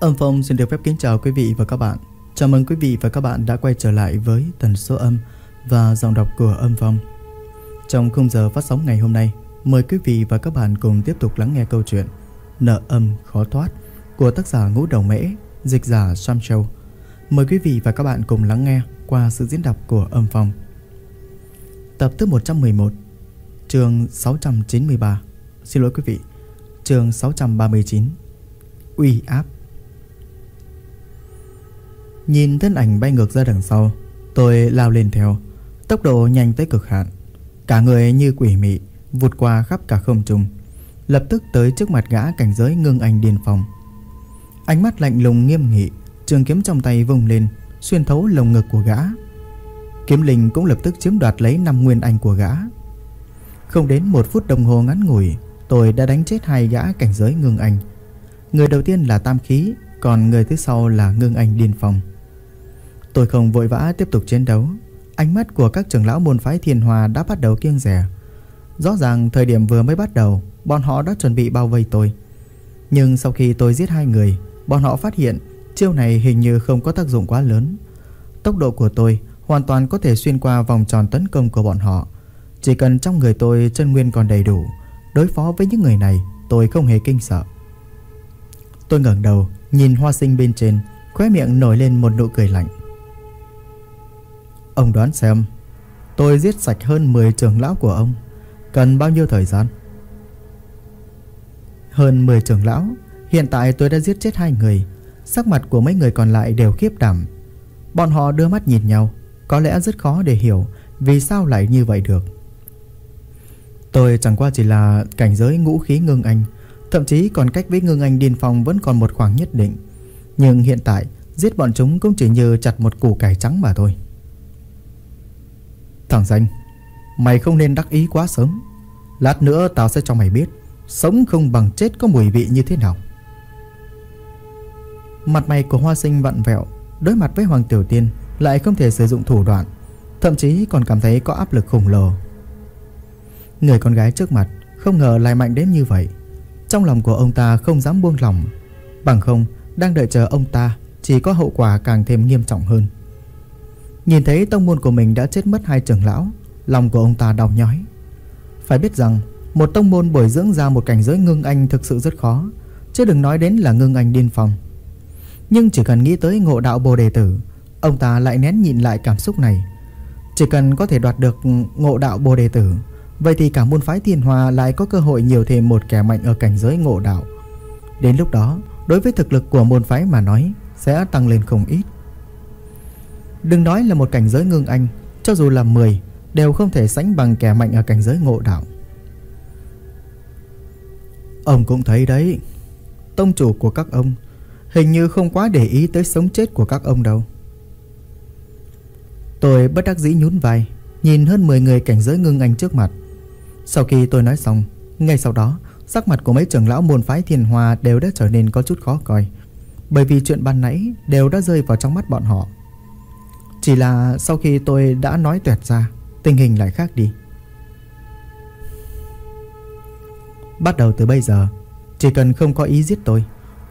Âm Phong xin được phép kính chào quý vị và các bạn. Chào mừng quý vị và các bạn đã quay trở lại với tần số âm và giọng đọc của Âm Phong. Trong khung giờ phát sóng ngày hôm nay, mời quý vị và các bạn cùng tiếp tục lắng nghe câu chuyện Nợ âm khó thoát của tác giả Ngũ Đầu Mễ, dịch giả Sam Châu. Mời quý vị và các bạn cùng lắng nghe qua sự diễn đọc của Âm Phong. Tập thứ 111, chương 693. Xin lỗi quý vị, chương 639. Uy áp Nhìn thân ảnh bay ngược ra đằng sau, Tôi lao lên theo. Tốc độ nhanh tới cực hạn. Cả người như quỷ mị, Vụt qua khắp cả không trung. Lập tức tới trước mặt gã cảnh giới ngưng anh điên phòng Ánh mắt lạnh lùng nghiêm nghị, Trường kiếm trong tay vung lên, Xuyên thấu lồng ngực của gã. Kiếm linh cũng lập tức chiếm đoạt lấy năm nguyên anh của gã. Không đến một phút đồng hồ ngắn ngủi, Tôi đã đánh chết hai gã cảnh giới ngưng anh. Người đầu tiên là tam khí, Còn người thứ sau là ngưng anh điên phòng Tôi không vội vã tiếp tục chiến đấu. Ánh mắt của các trưởng lão môn phái thiền hòa đã bắt đầu kiêng rẻ Rõ ràng thời điểm vừa mới bắt đầu, Bọn họ đã chuẩn bị bao vây tôi. Nhưng sau khi tôi giết hai người, Bọn họ phát hiện Chiêu này hình như không có tác dụng quá lớn. Tốc độ của tôi hoàn toàn có thể xuyên qua vòng tròn tấn công của bọn họ. Chỉ cần trong người tôi chân nguyên còn đầy đủ, Đối phó với những người này, Tôi không hề kinh sợ. Tôi ngẩng đầu, Nhìn hoa sinh bên trên, Khóe miệng nổi lên một nụ cười lạnh. Ông đoán xem, Tôi giết sạch hơn 10 trưởng lão của ông, Cần bao nhiêu thời gian? Hơn 10 trưởng lão, Hiện tại tôi đã giết chết hai người, Sắc mặt của mấy người còn lại đều khiếp đảm. Bọn họ đưa mắt nhìn nhau, Có lẽ rất khó để hiểu Vì sao lại như vậy được. Tôi chẳng qua chỉ là cảnh giới ngũ khí ngưng anh, Thậm chí còn cách với ngưng anh điên phong Vẫn còn một khoảng nhất định. Nhưng hiện tại, Giết bọn chúng cũng chỉ như chặt một củ cải trắng mà thôi. Thằng danh, Mày không nên đắc ý quá sớm. Lát nữa tao sẽ cho mày biết, Sống không bằng chết có mùi vị như thế nào. Mặt mày của hoa sinh vặn vẹo, Đối mặt với Hoàng Tiểu Tiên Lại không thể sử dụng thủ đoạn, Thậm chí còn cảm thấy có áp lực khổng lồ. Người con gái trước mặt Không ngờ lại mạnh đến như vậy. Trong lòng của ông ta không dám buông lòng Bằng không, đang đợi chờ ông ta Chỉ có hậu quả càng thêm nghiêm trọng hơn. Nhìn thấy tông môn của mình đã chết mất hai trưởng lão, Lòng của ông ta đau nhói. Phải biết rằng, Một tông môn bồi dưỡng ra một cảnh giới ngưng anh thực sự rất khó, Chứ đừng nói đến là ngưng anh điên phòng. Nhưng chỉ cần nghĩ tới ngộ đạo bồ đề tử, Ông ta lại nén nhịn lại cảm xúc này. Chỉ cần có thể đoạt được ngộ đạo bồ đề tử, Vậy thì cả môn phái thiên hòa lại có cơ hội nhiều thêm một kẻ mạnh ở cảnh giới ngộ đạo. Đến lúc đó, Đối với thực lực của môn phái mà nói, Sẽ tăng lên không ít. Đừng nói là một cảnh giới ngưng anh, Cho dù là 10 Đều không thể sánh bằng kẻ mạnh ở cảnh giới ngộ đạo. Ông cũng thấy đấy, Tông chủ của các ông Hình như không quá để ý tới sống chết của các ông đâu. Tôi bất đắc dĩ nhún vai, Nhìn hơn 10 người cảnh giới ngưng anh trước mặt. Sau khi tôi nói xong, Ngay sau đó, Sắc mặt của mấy trưởng lão môn phái thiền hòa Đều đã trở nên có chút khó coi, Bởi vì chuyện ban nãy Đều đã rơi vào trong mắt bọn họ chỉ là sau khi tôi đã nói tuyệt ra, Tình hình lại khác đi. Bắt đầu từ bây giờ, Chỉ cần không có ý giết tôi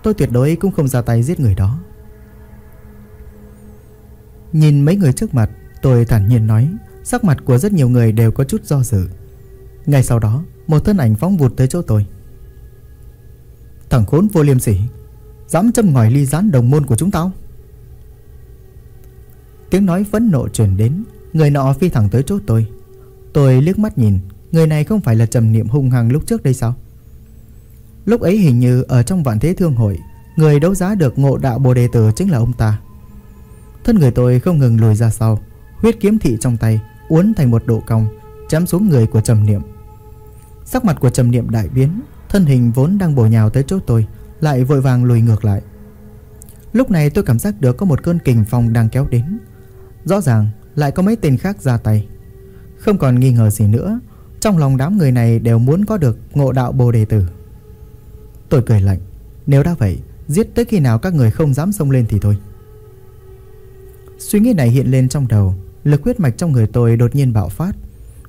Tôi tuyệt đối cũng không ra tay giết người đó. Nhìn mấy người trước mặt, Tôi thản nhiên nói, Sắc mặt của rất nhiều người đều có chút do dự. Ngay sau đó, Một thân ảnh phóng vụt tới chỗ tôi. Thằng khốn vô liêm sỉ, Dám châm ngòi ly gián đồng môn của chúng tao? Tiếng nói phẫn nộ truyền đến. Người nọ phi thẳng tới chỗ tôi. Tôi liếc mắt nhìn. Người này không phải là trầm niệm hung hăng lúc trước đây sao? Lúc ấy hình như ở trong vạn thế thương hội, Người đấu giá được ngộ đạo bồ đề tử chính là ông ta. Thân người tôi không ngừng lùi ra sau, Huyết kiếm thị trong tay, Uốn thành một độ cong, Chém xuống người của trầm niệm. Sắc mặt của trầm niệm đại biến, Thân hình vốn đang bổ nhào tới chỗ tôi, Lại vội vàng lùi ngược lại. Lúc này tôi cảm giác được có một cơn kình phong đang kéo đến. Rõ ràng lại có mấy tên khác ra tay. Không còn nghi ngờ gì nữa, Trong lòng đám người này đều muốn có được ngộ đạo bồ đề tử. Tôi cười lạnh, Nếu đã vậy, Giết tới khi nào các người không dám xông lên thì thôi. Suy nghĩ này hiện lên trong đầu, Lực huyết mạch trong người tôi đột nhiên bạo phát.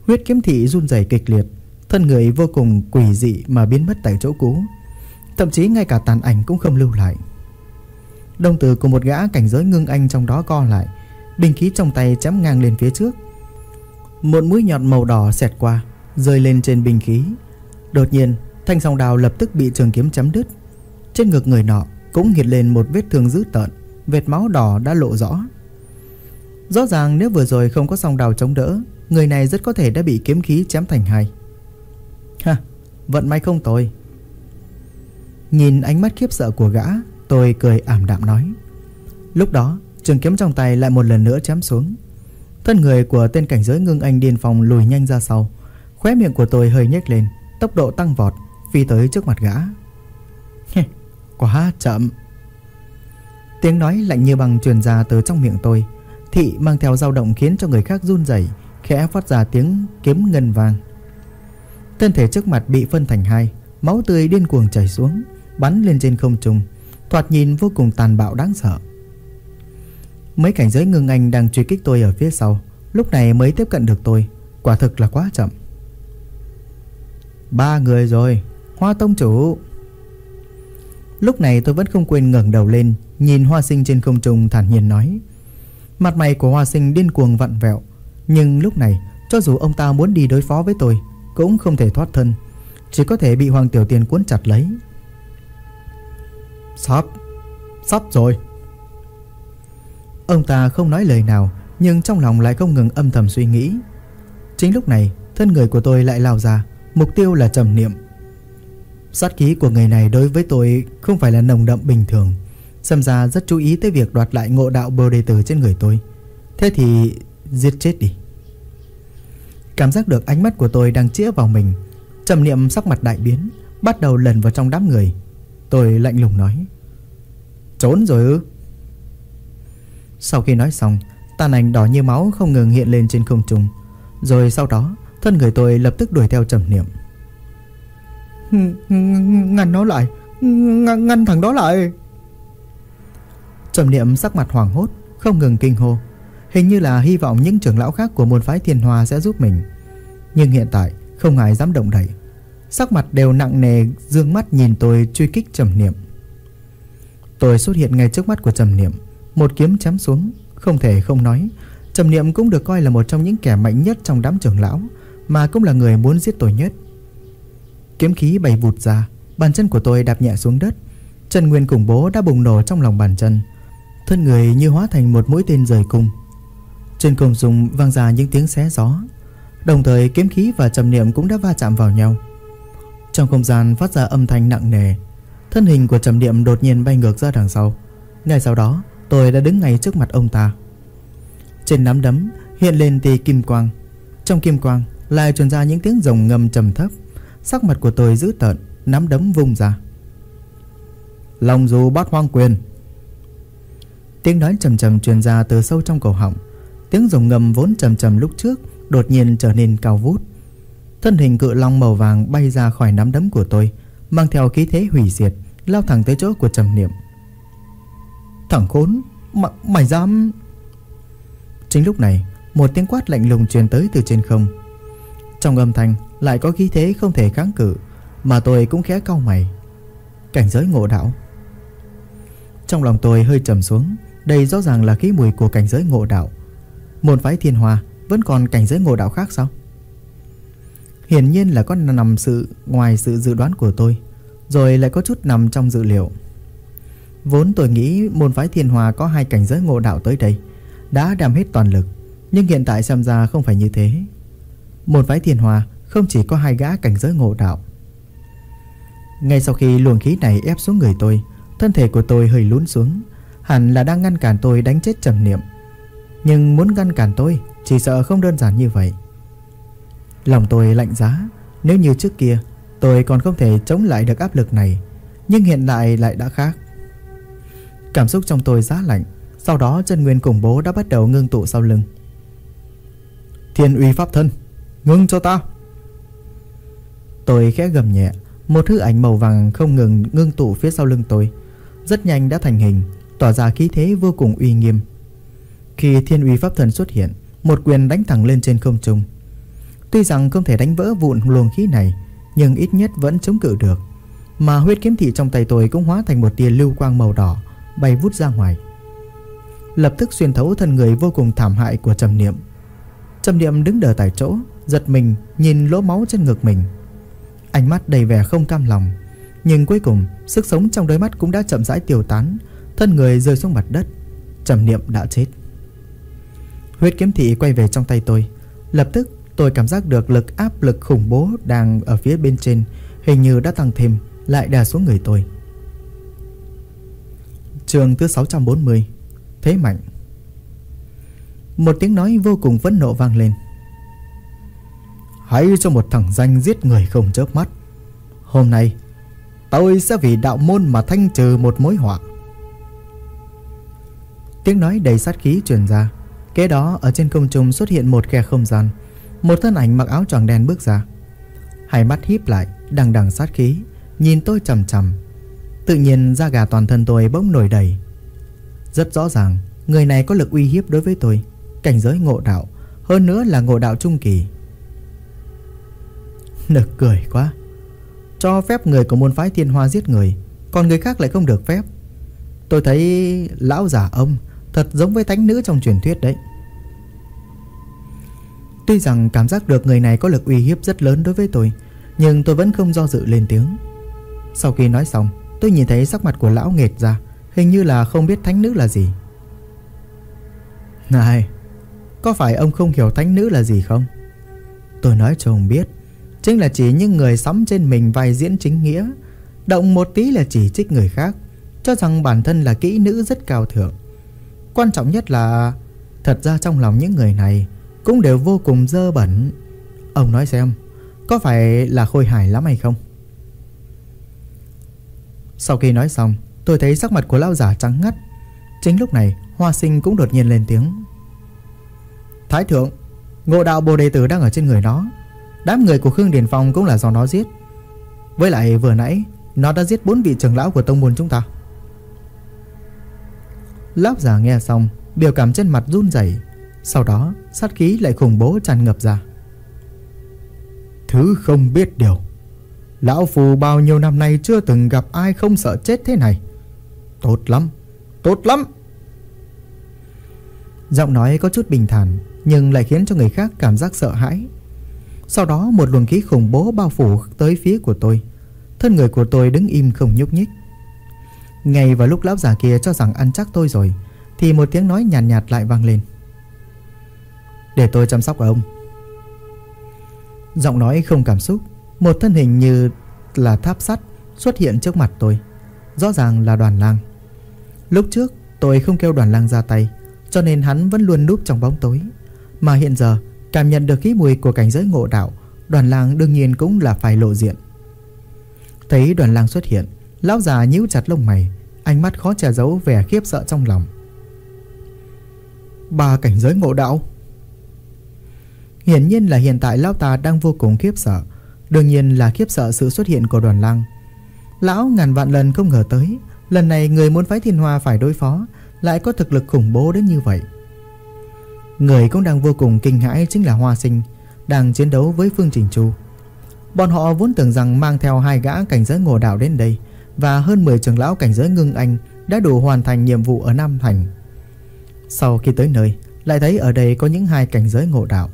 Huyết kiếm thị run rẩy kịch liệt, Thân người vô cùng quỷ dị mà biến mất tại chỗ cũ. Thậm chí ngay cả tàn ảnh cũng không lưu lại. Đồng tử của một gã cảnh giới ngưng anh trong đó co lại bình khí trong tay chém ngang lên phía trước. Một mũi nhọn màu đỏ xẹt qua, Rơi lên trên bình khí. Đột nhiên, thanh song đào lập tức bị trường kiếm chém đứt. Trên ngực người nọ cũng hiện lên một vết thương dữ tợn, Vệt máu đỏ đã lộ rõ. Rõ ràng nếu vừa rồi không có song đào chống đỡ, Người này rất có thể đã bị kiếm khí chém thành hai. Ha, Vận may không tồi. Nhìn ánh mắt khiếp sợ của gã, Tôi cười ảm đạm nói. Lúc đó trường kiếm trong tay lại một lần nữa chém xuống. Thân người của tên cảnh giới ngưng anh điên phòng lùi nhanh ra sau. Khóe miệng của tôi hơi nhếch lên, Tốc độ tăng vọt, Phi tới trước mặt gã. Quá chậm. Tiếng nói lạnh như bằng truyền ra từ trong miệng tôi. Thị mang theo dao động khiến cho người khác run rẩy, Khẽ phát ra tiếng kiếm ngân vàng. Thân thể trước mặt bị phân thành hai, Máu tươi điên cuồng chảy xuống, Bắn lên trên không trung, Thoạt nhìn vô cùng tàn bạo đáng sợ. Mấy cảnh giới ngưng anh đang truy kích tôi ở phía sau. Lúc này mới tiếp cận được tôi. Quả thực là quá chậm. Ba người rồi. Hoa tông chủ. Lúc này tôi vẫn không quên ngẩng đầu lên, Nhìn hoa sinh trên không trung thản nhiên nói. Mặt mày của hoa sinh điên cuồng vặn vẹo. Nhưng lúc này, Cho dù ông ta muốn đi đối phó với tôi, Cũng không thể thoát thân. Chỉ có thể bị Hoàng Tiểu Tiên cuốn chặt lấy. Sắp. Sắp rồi. Ông ta không nói lời nào, Nhưng trong lòng lại không ngừng âm thầm suy nghĩ. Chính lúc này, Thân người của tôi lại lao ra, Mục tiêu là trầm niệm. Sát khí của người này đối với tôi Không phải là nồng đậm bình thường. Xem ra rất chú ý tới việc đoạt lại ngộ đạo bồ đề tử trên người tôi. Thế thì, giết chết đi. Cảm giác được ánh mắt của tôi đang chĩa vào mình, Trầm niệm sắc mặt đại biến, Bắt đầu lần vào trong đám người. Tôi lạnh lùng nói, Trốn rồi ư? Sau khi nói xong Tàn ảnh đỏ như máu không ngừng hiện lên trên không trung. Rồi sau đó Thân người tôi lập tức đuổi theo trầm niệm. Ngăn nó lại Ngăn, ngăn thằng đó lại. Trầm niệm sắc mặt hoàng hốt Không ngừng kinh hô. Hình như là hy vọng những trưởng lão khác của môn phái thiên hòa sẽ giúp mình. Nhưng hiện tại Không ai dám động đậy. Sắc mặt đều nặng nề Dương mắt nhìn tôi truy kích trầm niệm. Tôi xuất hiện ngay trước mắt của trầm niệm một kiếm chém xuống, Không thể không nói. Trầm niệm cũng được coi là một trong những kẻ mạnh nhất trong đám trưởng lão, Mà cũng là người muốn giết tôi nhất. Kiếm khí bay vụt ra, Bàn chân của tôi đạp nhẹ xuống đất. Chân nguyên khủng bố đã bùng nổ trong lòng bàn chân. Thân người như hóa thành một mũi tên rời cung. Trên không dùng vang ra những tiếng xé gió. Đồng thời kiếm khí và trầm niệm cũng đã va chạm vào nhau. Trong không gian phát ra âm thanh nặng nề. Thân hình của trầm niệm đột nhiên bay ngược ra đằng sau. Ngay sau đó tôi đã đứng ngay trước mặt ông ta. Trên nắm đấm hiện lên tia kim quang. Trong kim quang lại truyền ra những tiếng rồng ngầm trầm thấp. Sắc mặt của tôi dữ tợn, Nắm đấm vung ra. Lòng dù bát hoang quyền. Tiếng nói trầm trầm truyền ra từ sâu trong cổ họng. Tiếng rồng ngầm vốn trầm trầm lúc trước Đột nhiên trở nên cao vút. Thân hình cự long màu vàng bay ra khỏi nắm đấm của tôi, Mang theo khí thế hủy diệt, Lao thẳng tới chỗ của trầm niệm. Thằng khốn. M Mày dám. Chính lúc này, Một tiếng quát lạnh lùng truyền tới từ trên không. Trong âm thanh lại có khí thế không thể kháng cự, Mà tôi cũng khẽ cau mày. Cảnh giới ngộ đạo. Trong lòng tôi hơi trầm xuống, Đây rõ ràng là khí mùi của cảnh giới ngộ đạo. Môn phái thiên hòa Vẫn còn cảnh giới ngộ đạo khác sao? Hiển nhiên là có nằm sự, ngoài sự dự đoán của tôi, Rồi lại có chút nằm trong dự liệu. Vốn tôi nghĩ môn phái thiên hòa có hai cảnh giới ngộ đạo tới đây, Đã đem hết toàn lực, Nhưng hiện tại xem ra không phải như thế. Môn phái thiên hòa không chỉ có hai gã cảnh giới ngộ đạo. Ngay sau khi luồng khí này ép xuống người tôi, Thân thể của tôi hơi lún xuống, Hẳn là đang ngăn cản tôi đánh chết trầm niệm. Nhưng muốn ngăn cản tôi, Chỉ sợ không đơn giản như vậy. Lòng tôi lạnh giá, Nếu như trước kia Tôi còn không thể chống lại được áp lực này, Nhưng hiện tại lại đã khác. Cảm xúc trong tôi giá lạnh. Sau đó, chân nguyên cùng bố đã bắt đầu ngưng tụ sau lưng. Thiên uy pháp thân, Ngưng cho ta. Tôi khẽ gầm nhẹ. Một hư ảnh màu vàng không ngừng ngưng tụ phía sau lưng tôi. Rất nhanh đã thành hình, Tỏa ra khí thế vô cùng uy nghiêm. Khi thiên uy pháp thần xuất hiện, Một quyền đánh thẳng lên trên không trung. Tuy rằng không thể đánh vỡ vụn luồng khí này, Nhưng ít nhất vẫn chống cự được. Mà huyết kiếm thị trong tay tôi cũng hóa thành một tia lưu quang màu đỏ bay vút ra ngoài. Lập tức xuyên thấu thân người vô cùng thảm hại của Trầm Niệm. Trầm Niệm đứng đờ tại chỗ, Giật mình nhìn lỗ máu trên ngực mình. Ánh mắt đầy vẻ không cam lòng, Nhưng cuối cùng Sức sống trong đôi mắt cũng đã chậm rãi tiêu tán, Thân người rơi xuống mặt đất. Trầm Niệm đã chết. Huyết kiếm thị quay về trong tay tôi. Lập tức, tôi cảm giác được lực áp lực khủng bố Đang ở phía bên trên, Hình như đã tăng thêm, Lại đè xuống người tôi. Trường thứ 640 Thế mạnh. Một tiếng nói vô cùng phẫn nộ vang lên. Hãy cho một thằng danh giết người không chớp mắt. Hôm nay, Tôi sẽ vì đạo môn mà thanh trừ một mối họa. Tiếng nói đầy sát khí truyền ra. Kế đó, ở trên công trung xuất hiện một khe không gian. Một thân ảnh mặc áo tròn đen bước ra. Hai mắt híp lại, Đằng đằng sát khí, Nhìn tôi chầm chầm Tự nhiên da gà toàn thân tôi bỗng nổi đầy. Rất rõ ràng, Người này có lực uy hiếp đối với tôi, Cảnh giới ngộ đạo, Hơn nữa là ngộ đạo trung kỳ. Nực cười quá. Cho phép người của môn phái thiên hoa giết người, Còn người khác lại không được phép. Tôi thấy lão giả ông Thật giống với thánh nữ trong truyền thuyết đấy. Tuy rằng cảm giác được người này có lực uy hiếp rất lớn đối với tôi, Nhưng tôi vẫn không do dự lên tiếng. Sau khi nói xong Tôi nhìn thấy sắc mặt của lão nghệt ra, Hình như là không biết thánh nữ là gì. Này, Có phải ông không hiểu thánh nữ là gì không? Tôi nói cho ông biết, Chính là chỉ những người sắm trên mình vai diễn chính nghĩa, Động một tí là chỉ trích người khác, Cho rằng bản thân là kỹ nữ rất cao thượng. Quan trọng nhất là, Thật ra trong lòng những người này Cũng đều vô cùng dơ bẩn. Ông nói xem, Có phải là khôi hài lắm hay không? Sau khi nói xong, Tôi thấy sắc mặt của lão giả trắng ngắt. Chính lúc này, Hoa sinh cũng đột nhiên lên tiếng. Thái thượng, Ngộ đạo bồ đề tử đang ở trên người nó. Đám người của Khương Điền Phong cũng là do nó giết. Với lại vừa nãy, Nó đã giết bốn vị trưởng lão của tông môn chúng ta. Lão già nghe xong, Biểu cảm trên mặt run rẩy. Sau đó, sát khí lại khủng bố tràn ngập ra. Thứ không biết điều. Lão Phù bao nhiêu năm nay chưa từng gặp ai không sợ chết thế này? Tốt lắm Tốt lắm. Giọng nói có chút bình thản Nhưng lại khiến cho người khác cảm giác sợ hãi. Sau đó một luồng khí khủng bố bao phủ tới phía của tôi. Thân người của tôi đứng im không nhúc nhích. Ngay vào lúc lão già kia cho rằng ăn chắc tôi rồi Thì một tiếng nói nhàn nhạt, nhạt lại vang lên. Để tôi chăm sóc ông. Giọng nói không cảm xúc một thân hình như là tháp sắt xuất hiện trước mặt tôi, Rõ ràng là đoàn lang. Lúc trước, tôi không kêu đoàn lang ra tay, Cho nên hắn vẫn luôn núp trong bóng tối. Mà hiện giờ, cảm nhận được khí mùi của cảnh giới ngộ đạo, Đoàn lang đương nhiên cũng là phải lộ diện. Thấy đoàn lang xuất hiện, Lão già nhíu chặt lông mày, Ánh mắt khó che giấu vẻ khiếp sợ trong lòng. Ba cảnh giới ngộ đạo? Hiển nhiên là hiện tại lão ta đang vô cùng khiếp sợ Đương nhiên là khiếp sợ sự xuất hiện của đoàn lăng Lão ngàn vạn lần không ngờ tới Lần này người muốn phái thiên hoa phải đối phó Lại có thực lực khủng bố đến như vậy Người cũng đang vô cùng kinh hãi chính là Hoa Sinh Đang chiến đấu với Phương Trình Chu Bọn họ vốn tưởng rằng mang theo hai gã cảnh giới ngộ đạo đến đây và hơn 10 trưởng lão cảnh giới ngưng anh đã đủ hoàn thành nhiệm vụ ở Nam Thành. Sau khi tới nơi, lại thấy ở đây có những hai cảnh giới ngộ đạo.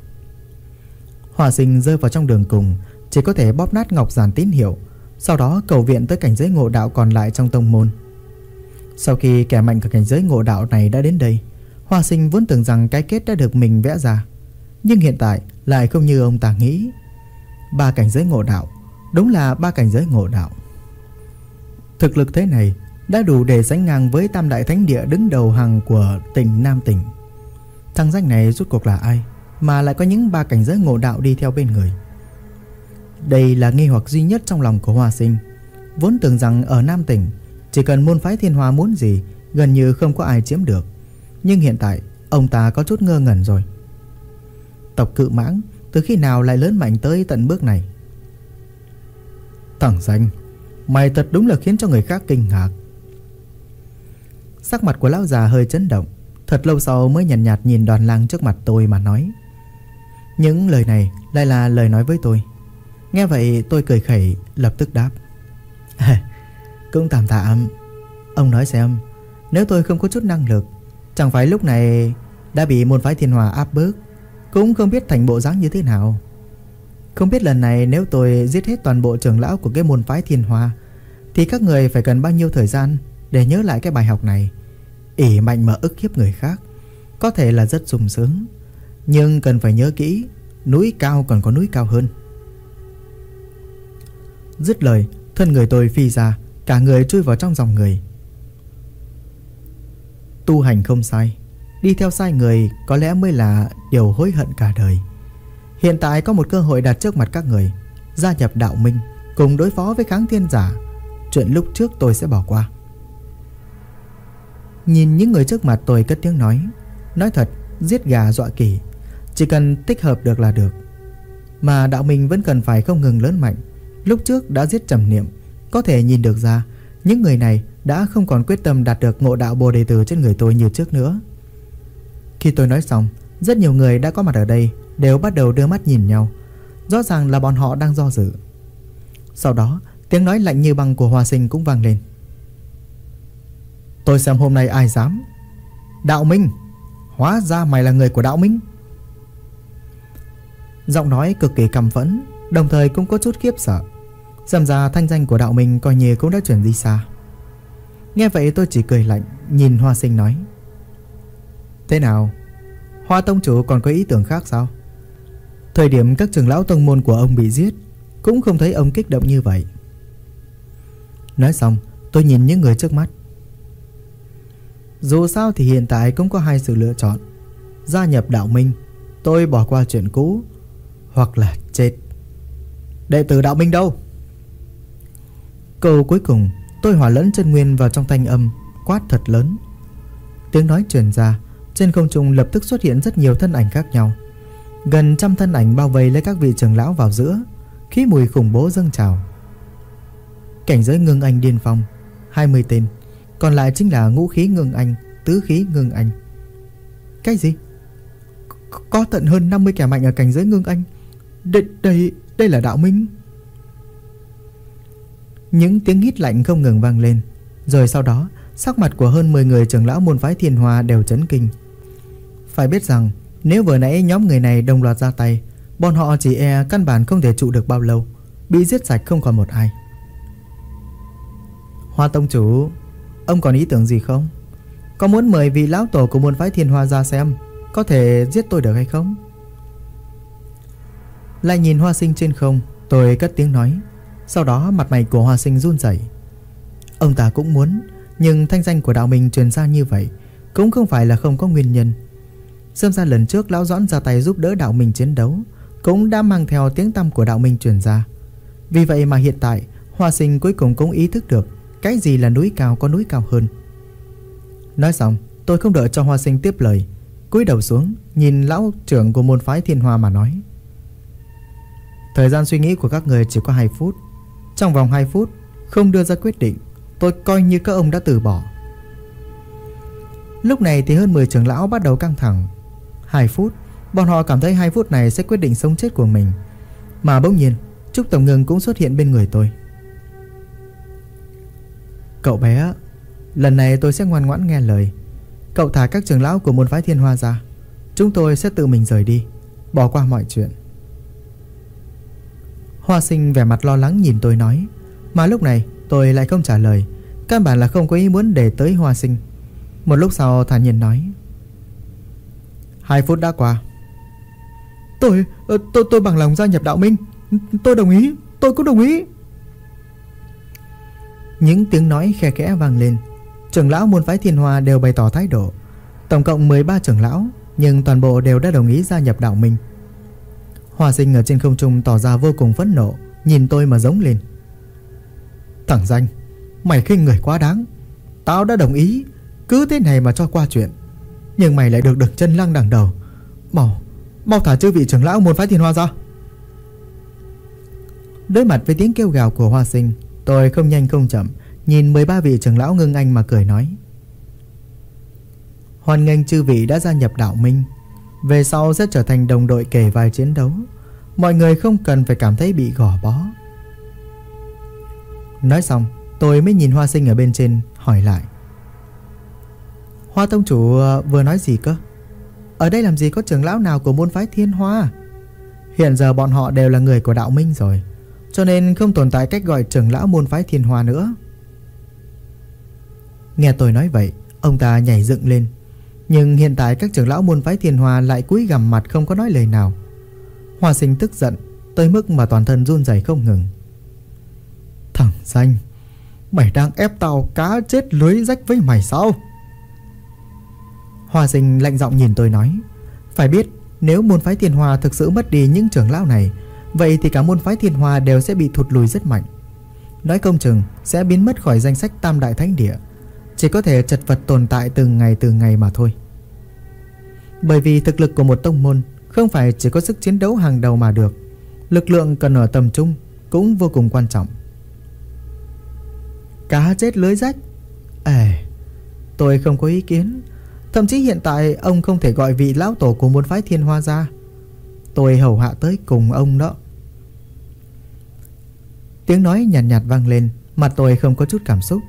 Hòa sinh rơi vào trong đường cùng, chỉ có thể bóp nát ngọc giản tín hiệu, sau đó cầu viện tới cảnh giới ngộ đạo còn lại trong tông môn. Sau khi kẻ mạnh của cảnh giới ngộ đạo này đã đến đây, Hoa sinh vốn tưởng rằng cái kết đã được mình vẽ ra. Nhưng hiện tại lại không như ông ta nghĩ. Ba cảnh giới ngộ đạo, đúng là ba cảnh giới ngộ đạo. Thực lực thế này đã đủ để sánh ngang với tam đại thánh địa đứng đầu hàng của tỉnh Nam tỉnh. Thằng danh này rút cuộc là ai mà lại có những ba cảnh giới ngộ đạo đi theo bên người. Đây là nghi hoặc duy nhất trong lòng của Hoa Sinh. Vốn tưởng rằng ở Nam tỉnh chỉ cần môn phái Thiên Hoa muốn gì gần như không có ai chiếm được. Nhưng hiện tại ông ta có chút ngơ ngẩn rồi. Tộc cự mãng từ khi nào lại lớn mạnh tới tận bước này? thẳng danh Mày thật đúng là khiến cho người khác kinh ngạc Sắc mặt của lão già hơi chấn động Thật lâu sau mới nhàn nhạt, nhạt nhìn đoàn lang trước mặt tôi mà nói Những lời này lại là lời nói với tôi Nghe vậy tôi cười khẩy, lập tức đáp. Cũng tạm tạm. Ông nói xem, Nếu tôi không có chút năng lực, Chẳng phải lúc này đã bị môn phái thiên hòa áp bức, Cũng không biết thành bộ dáng như thế nào. Không biết lần này nếu tôi giết hết toàn bộ trưởng lão của cái môn phái thiên hòa, Thì các người phải cần bao nhiêu thời gian để nhớ lại cái bài học này? Ỉ mạnh mà ức hiếp người khác, Có thể là rất sung sướng, Nhưng cần phải nhớ kỹ, Núi cao còn có núi cao hơn. Dứt lời, Thân người tôi phi ra, Cả người chui vào trong dòng người. Tu hành không sai, Đi theo sai người có lẽ mới là điều hối hận cả đời. Hiện tại có một cơ hội đặt trước mặt các người, Gia nhập đạo minh, Cùng đối phó với kháng thiên giả. Chuyện lúc trước tôi sẽ bỏ qua. Nhìn những người trước mặt tôi cất tiếng nói Nói thật, Giết gà dọa kỳ Chỉ cần tích hợp được là được. Mà đạo minh vẫn cần phải không ngừng lớn mạnh. Lúc trước đã giết trầm niệm, Có thể nhìn được ra, Những người này đã không còn quyết tâm đạt được ngộ đạo bồ đề tử trên người tôi như trước nữa. Khi tôi nói xong, Rất nhiều người đã có mặt ở đây, Đều bắt đầu đưa mắt nhìn nhau. Rõ ràng là bọn họ đang do dự. Sau đó, tiếng nói lạnh như băng của Hoa Sinh cũng vang lên. Tôi xem hôm nay ai dám? Đạo Minh! Hóa ra mày là người của Đạo Minh! Giọng nói cực kỳ căm phẫn, Đồng thời cũng có chút khiếp sợ. Xem ra thanh danh của đạo Minh coi như cũng đã chuyển đi xa. Nghe vậy tôi chỉ cười lạnh, Nhìn Hoa Sinh nói. Thế nào? Hoa Tông Chủ còn có ý tưởng khác sao? Thời điểm các trường lão tông môn của ông bị giết, Cũng không thấy ông kích động như vậy. Nói xong, tôi nhìn những người trước mắt. Dù sao thì hiện tại cũng có hai sự lựa chọn. Gia nhập đạo minh, Tôi bỏ qua chuyện cũ, Hoặc là chết. Đệ tử đạo minh đâu? Câu cuối cùng tôi hòa lẫn chân nguyên vào trong thanh âm Quát thật lớn. Tiếng nói truyền ra Trên không trung lập tức xuất hiện rất nhiều thân ảnh khác nhau. Gần trăm thân ảnh bao vây lấy các vị trưởng lão vào giữa Khí mùi khủng bố dâng trào. Cảnh giới ngưng anh điên phong 20 tên Còn lại chính là ngũ khí ngưng anh Tứ khí ngưng anh. Cái gì? Có tận hơn 50 kẻ mạnh ở cảnh giới ngưng anh? Đây, đây, đây là đạo minh. Những tiếng hít lạnh không ngừng vang lên. Rồi sau đó, Sắc mặt của hơn 10 người trưởng lão môn phái thiên hòa đều chấn kinh. Phải biết rằng, Nếu vừa nãy nhóm người này đồng loạt ra tay, Bọn họ chỉ e căn bản không thể trụ được bao lâu, Bị giết sạch không còn một ai. Hoa Tông Chủ, Ông còn ý tưởng gì không? Có muốn mời vị lão tổ của môn phái thiên hoa ra xem, Có thể giết tôi được hay không? Lại nhìn hoa sinh trên không, Tôi cất tiếng nói. Sau đó mặt mày của hoa sinh run rẩy. Ông ta cũng muốn, Nhưng thanh danh của đạo mình truyền ra như vậy Cũng không phải là không có nguyên nhân. Xem ra lần trước lão doãn ra tay giúp đỡ đạo mình chiến đấu Cũng đã mang theo tiếng tăm của đạo minh truyền ra. Vì vậy mà hiện tại, Hoa sinh cuối cùng cũng ý thức được Cái gì là núi cao có núi cao hơn. Nói xong, tôi không đợi cho hoa sinh tiếp lời, cúi đầu xuống, Nhìn lão trưởng của môn phái thiên hoa mà nói. Thời gian suy nghĩ của các người chỉ có 2 phút. Trong vòng 2 phút, Không đưa ra quyết định, Tôi coi như các ông đã từ bỏ. Lúc này thì hơn 10 trưởng lão bắt đầu căng thẳng. 2 phút, Bọn họ cảm thấy 2 phút này sẽ quyết định sống chết của mình. Mà bỗng nhiên, Trúc Tổng Ngưng cũng xuất hiện bên người tôi. Cậu bé, Lần này tôi sẽ ngoan ngoãn nghe lời. Cậu thả các trưởng lão của môn phái thiên hoa ra. Chúng tôi sẽ tự mình rời đi, Bỏ qua mọi chuyện. Hoa sinh vẻ mặt lo lắng nhìn tôi nói. Mà lúc này tôi lại không trả lời. Căn bản là không có ý muốn để tới hoa sinh. Một lúc sau thản nhiên nói. Hai phút đã qua. Tôi, ờ, tôi, tôi bằng lòng gia nhập đạo minh. Tôi đồng ý, tôi cũng đồng ý. Những tiếng nói khe khẽ vang lên. Trưởng lão môn phái thiên hoa đều bày tỏ thái độ. Tổng cộng 13 trưởng lão Nhưng toàn bộ đều đã đồng ý gia nhập đạo minh. Hòa sinh ở trên không trung tỏ ra vô cùng phẫn nộ, Nhìn tôi mà giống lên. Thằng danh, Mày khinh người quá đáng. Tao đã đồng ý, Cứ thế này mà cho qua chuyện. Nhưng mày lại được được chân lăng đằng đầu. Mau Mau thả chư vị trưởng lão môn phái thiên hoa ra. Đối mặt với tiếng kêu gào của hoa sinh, Tôi không nhanh không chậm, Nhìn 13 vị trưởng lão ngưng anh mà cười nói. Hoan nghênh chư vị đã gia nhập đạo minh. Về sau sẽ trở thành đồng đội kể vai chiến đấu. Mọi người không cần phải cảm thấy bị gò bó. Nói xong, Tôi mới nhìn hoa sinh ở bên trên, hỏi lại. Hoa tông chủ ờ, vừa nói gì cơ? Ở đây làm gì có trưởng lão nào của môn phái thiên hoa? Hiện giờ bọn họ đều là người của đạo minh rồi, Cho nên không tồn tại cách gọi trưởng lão môn phái thiên hoa nữa. Nghe tôi nói vậy, Ông ta nhảy dựng lên. Nhưng hiện tại các trưởng lão môn phái thiền hòa Lại cúi gằm mặt không có nói lời nào. Hoa sinh tức giận, Tới mức mà toàn thân run rẩy không ngừng. Thằng danh, Mày đang ép tao cá chết lưới rách với mày sao? Hoa sinh lạnh giọng nhìn tôi nói, Phải biết, nếu môn phái thiền hòa thực sự mất đi những trưởng lão này, Vậy thì cả môn phái thiền hòa đều sẽ bị thụt lùi rất mạnh. Nói công chừng sẽ biến mất khỏi danh sách tam đại thánh địa. Chỉ có thể chật vật tồn tại từng ngày từng ngày mà thôi. Bởi vì thực lực của một tông môn Không phải chỉ có sức chiến đấu hàng đầu mà được Lực lượng cần ở tầm trung Cũng vô cùng quan trọng. Cá chết lưới rách? Ê Tôi không có ý kiến. Thậm chí hiện tại ông không thể gọi vị lão tổ của môn phái thiên hoa ra. Tôi hầu hạ tới cùng ông đó. Tiếng nói nhàn nhạt, nhạt vang lên Mặt tôi không có chút cảm xúc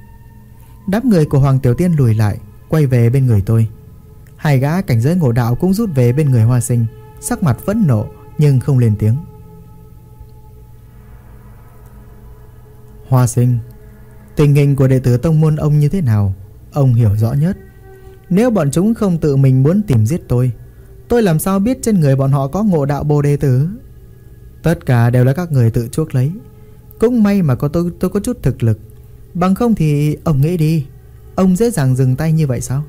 đáp người của Hoàng Tiểu Tiên lùi lại, Quay về bên người tôi. Hai gã cảnh giới ngộ đạo cũng rút về bên người hoa sinh, Sắc mặt vẫn nộ Nhưng không lên tiếng. Hoa sinh, Tình hình của đệ tử tông môn ông như thế nào? Ông hiểu rõ nhất. Nếu bọn chúng không tự mình muốn tìm giết tôi Tôi làm sao biết trên người bọn họ có ngộ đạo bồ đề tử? Tất cả đều là các người tự chuốc lấy. Cũng may mà có tôi tôi có chút thực lực. Bằng không thì ông nghĩ đi, Ông dễ dàng dừng tay như vậy sao?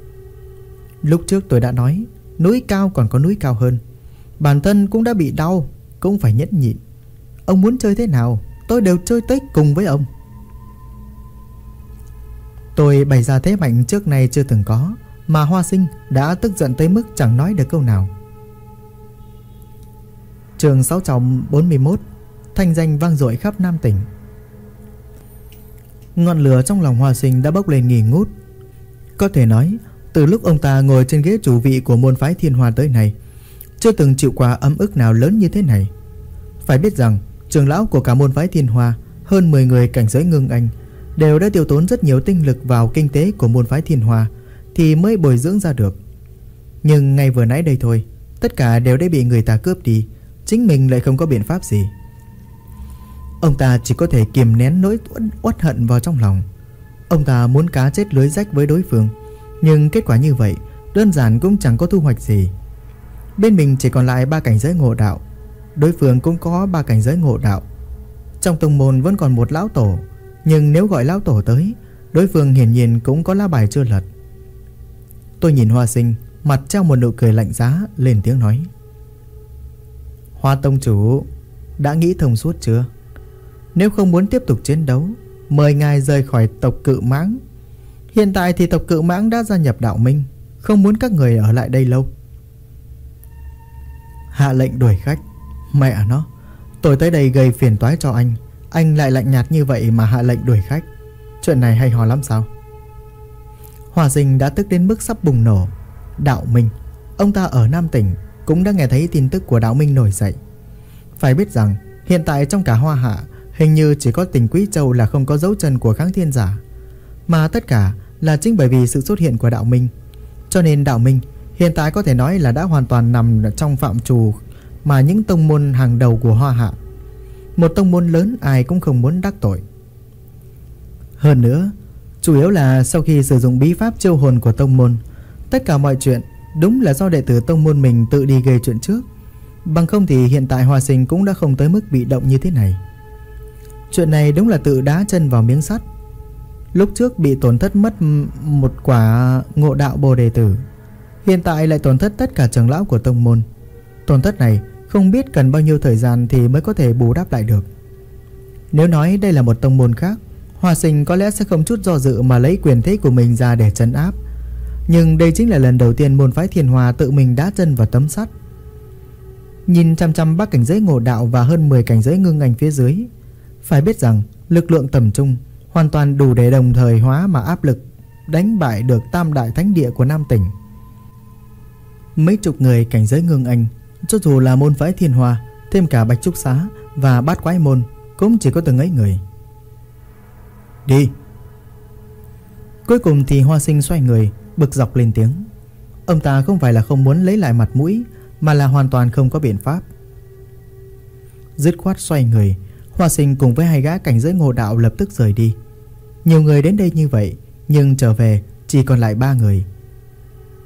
Lúc trước tôi đã nói, Núi cao còn có núi cao hơn. Bản thân cũng đã bị đau, Cũng phải nhẫn nhịn. Ông muốn chơi thế nào, Tôi đều chơi tới cùng với ông. Tôi bày ra thế mạnh trước nay chưa từng có, Mà Hoa Sinh đã tức giận tới mức chẳng nói được câu nào. Trường Sáu Trọng 41 Thanh danh vang dội khắp Nam tỉnh. Ngọn lửa trong lòng Hoa Sinh đã bốc lên nghỉ ngút Có thể nói Từ lúc ông ta ngồi trên ghế chủ vị của môn phái thiên hoa tới này Chưa từng chịu qua ấm ức nào lớn như thế này Phải biết rằng Trường lão của cả môn phái thiên hoa Hơn 10 người cảnh giới ngưng anh đều đã tiêu tốn rất nhiều tinh lực vào kinh tế của môn phái thiên hòa thì mới bồi dưỡng ra được. Nhưng ngay vừa nãy đây thôi, tất cả đều đã bị người ta cướp đi, chính mình lại không có biện pháp gì. Ông ta chỉ có thể kiềm nén nỗi uất hận vào trong lòng. Ông ta muốn cá chết lưới rách với đối phương, nhưng kết quả như vậy đơn giản cũng chẳng có thu hoạch gì. Bên mình chỉ còn lại ba cảnh giới ngộ đạo, đối phương cũng có ba cảnh giới ngộ đạo. Trong tông môn vẫn còn một lão tổ nhưng nếu gọi lão tổ tới Đối phương hiển nhiên cũng có lá bài chưa lật Tôi nhìn Hoa Sinh Mặt treo một nụ cười lạnh giá Lên tiếng nói Hoa Tông Chủ Đã nghĩ thông suốt chưa nếu không muốn tiếp tục chiến đấu, Mời ngài rời khỏi tộc cự mãng. Hiện tại thì tộc cự mãng đã gia nhập đạo minh, Không muốn các người ở lại đây lâu. Hạ lệnh đuổi khách. Mẹ à nó, Tôi tới đây gây phiền toái cho anh. Anh lại lạnh nhạt như vậy mà hạ lệnh đuổi khách. Chuyện này hay ho lắm sao? Hòa Dinh đã tức đến mức sắp bùng nổ. Đạo Minh, Ông ta ở Nam tỉnh Cũng đã nghe thấy tin tức của Đạo Minh nổi dậy. Phải biết rằng, Hiện tại trong cả Hoa Hạ Hình như chỉ có tỉnh Quý Châu là không có dấu chân của kháng thiên giả. Mà tất cả là chính bởi vì sự xuất hiện của Đạo Minh. Cho nên Đạo Minh hiện tại có thể nói là đã hoàn toàn nằm trong phạm trù Mà những tông môn hàng đầu của Hoa Hạ. Một tông môn lớn ai cũng không muốn đắc tội. Hơn nữa, Chủ yếu là sau khi sử dụng bí pháp chiêu hồn của tông môn, Tất cả mọi chuyện Đúng là do đệ tử tông môn mình tự đi gây chuyện trước. Bằng không thì hiện tại Hòa Sinh cũng đã không tới mức bị động như thế này. Chuyện này đúng là tự đá chân vào miếng sắt. Lúc trước bị tổn thất mất một quả ngộ đạo bồ đề tử, Hiện tại lại tổn thất tất cả trưởng lão của tông môn. Tổn thất này không biết cần bao nhiêu thời gian thì mới có thể bù đắp lại được. Nếu nói đây là một tông môn khác, Hòa sinh có lẽ sẽ không chút do dự mà lấy quyền thế của mình ra để trấn áp. Nhưng đây chính là lần đầu tiên môn phái thiền hòa tự mình đá chân vào tấm sắt. Nhìn chăm chăm bác cảnh giới ngộ đạo và hơn 10 cảnh giới ngưng ngành phía dưới phải biết rằng, lực lượng tầm trung hoàn toàn đủ để đồng thời hóa mà áp lực, đánh bại được tam đại thánh địa của Nam tỉnh. Mấy chục người cảnh giới ngưng anh, cho dù là môn phái thiên hòa Thêm cả bạch trúc xá và bát quái môn Cũng chỉ có từng ấy người. Đi! Cuối cùng thì hoa sinh xoay người, Bực dọc lên tiếng. Ông ta không phải là không muốn lấy lại mặt mũi, Mà là hoàn toàn không có biện pháp. Dứt khoát xoay người Hoa sinh cùng với hai gã cảnh giới ngộ đạo lập tức rời đi. Nhiều người đến đây như vậy, Nhưng trở về, chỉ còn lại ba người.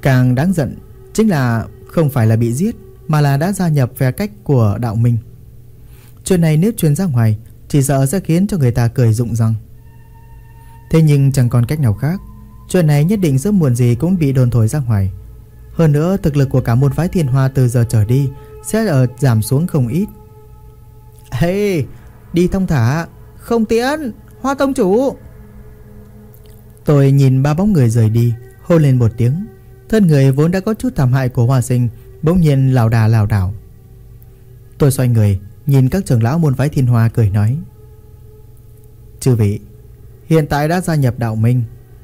Càng đáng giận, Chính là không phải là bị giết, Mà là đã gia nhập phe cách của đạo minh. Chuyện này nếu truyền ra ngoài, Chỉ sợ sẽ khiến cho người ta cười rụng răng. Thế nhưng chẳng còn cách nào khác, Chuyện này nhất định sớm muộn gì cũng bị đồn thổi ra ngoài. Hơn nữa, thực lực của cả môn phái thiên hoa từ giờ trở đi Sẽ ở giảm xuống không ít. Hey Đi thông thả. Không tiễn. Hoa tông chủ. Tôi nhìn ba bóng người rời đi, Hô lên một tiếng. Thân người vốn đã có chút thảm hại của hoa sinh, Bỗng nhiên lảo đà lảo đảo. Tôi xoay người, Nhìn các trưởng lão môn phái thiên hoa cười nói. Chư vị, Hiện tại đã gia nhập đạo minh,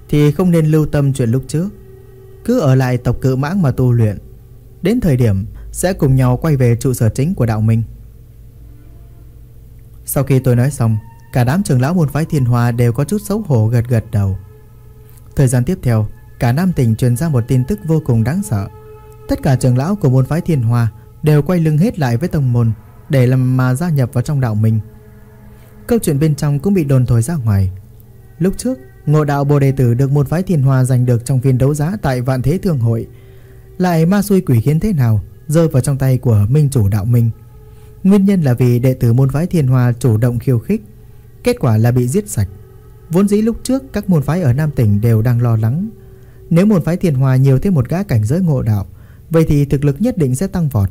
Thì không nên lưu tâm chuyện lúc trước. Cứ ở lại tộc cự mãng mà tu luyện. Đến thời điểm Sẽ cùng nhau quay về trụ sở chính của đạo minh. Sau khi tôi nói xong, Cả đám trưởng lão môn phái thiên hoa Đều có chút xấu hổ gật gật đầu. Thời gian tiếp theo, Cả Nam tỉnh truyền ra một tin tức vô cùng đáng sợ. Tất cả trưởng lão của môn phái thiên hoa Đều quay lưng hết lại với tông môn, Để làm mà gia nhập vào trong đạo mình Câu chuyện bên trong cũng bị đồn thổi ra ngoài. Lúc trước, Ngộ đạo Bồ Đề Tử được môn phái thiên hoa giành được trong phiên đấu giá tại Vạn Thế Thương Hội. Lại ma xui quỷ khiến thế nào, Rơi vào trong tay của Minh Chủ Đạo Minh. Nguyên nhân là vì đệ tử môn phái thiên hòa chủ động khiêu khích. Kết quả là bị giết sạch. Vốn dĩ lúc trước, các môn phái ở Nam tỉnh đều đang lo lắng. Nếu môn phái thiên hòa nhiều thêm một gã cảnh giới ngộ đạo, Vậy thì thực lực nhất định sẽ tăng vọt.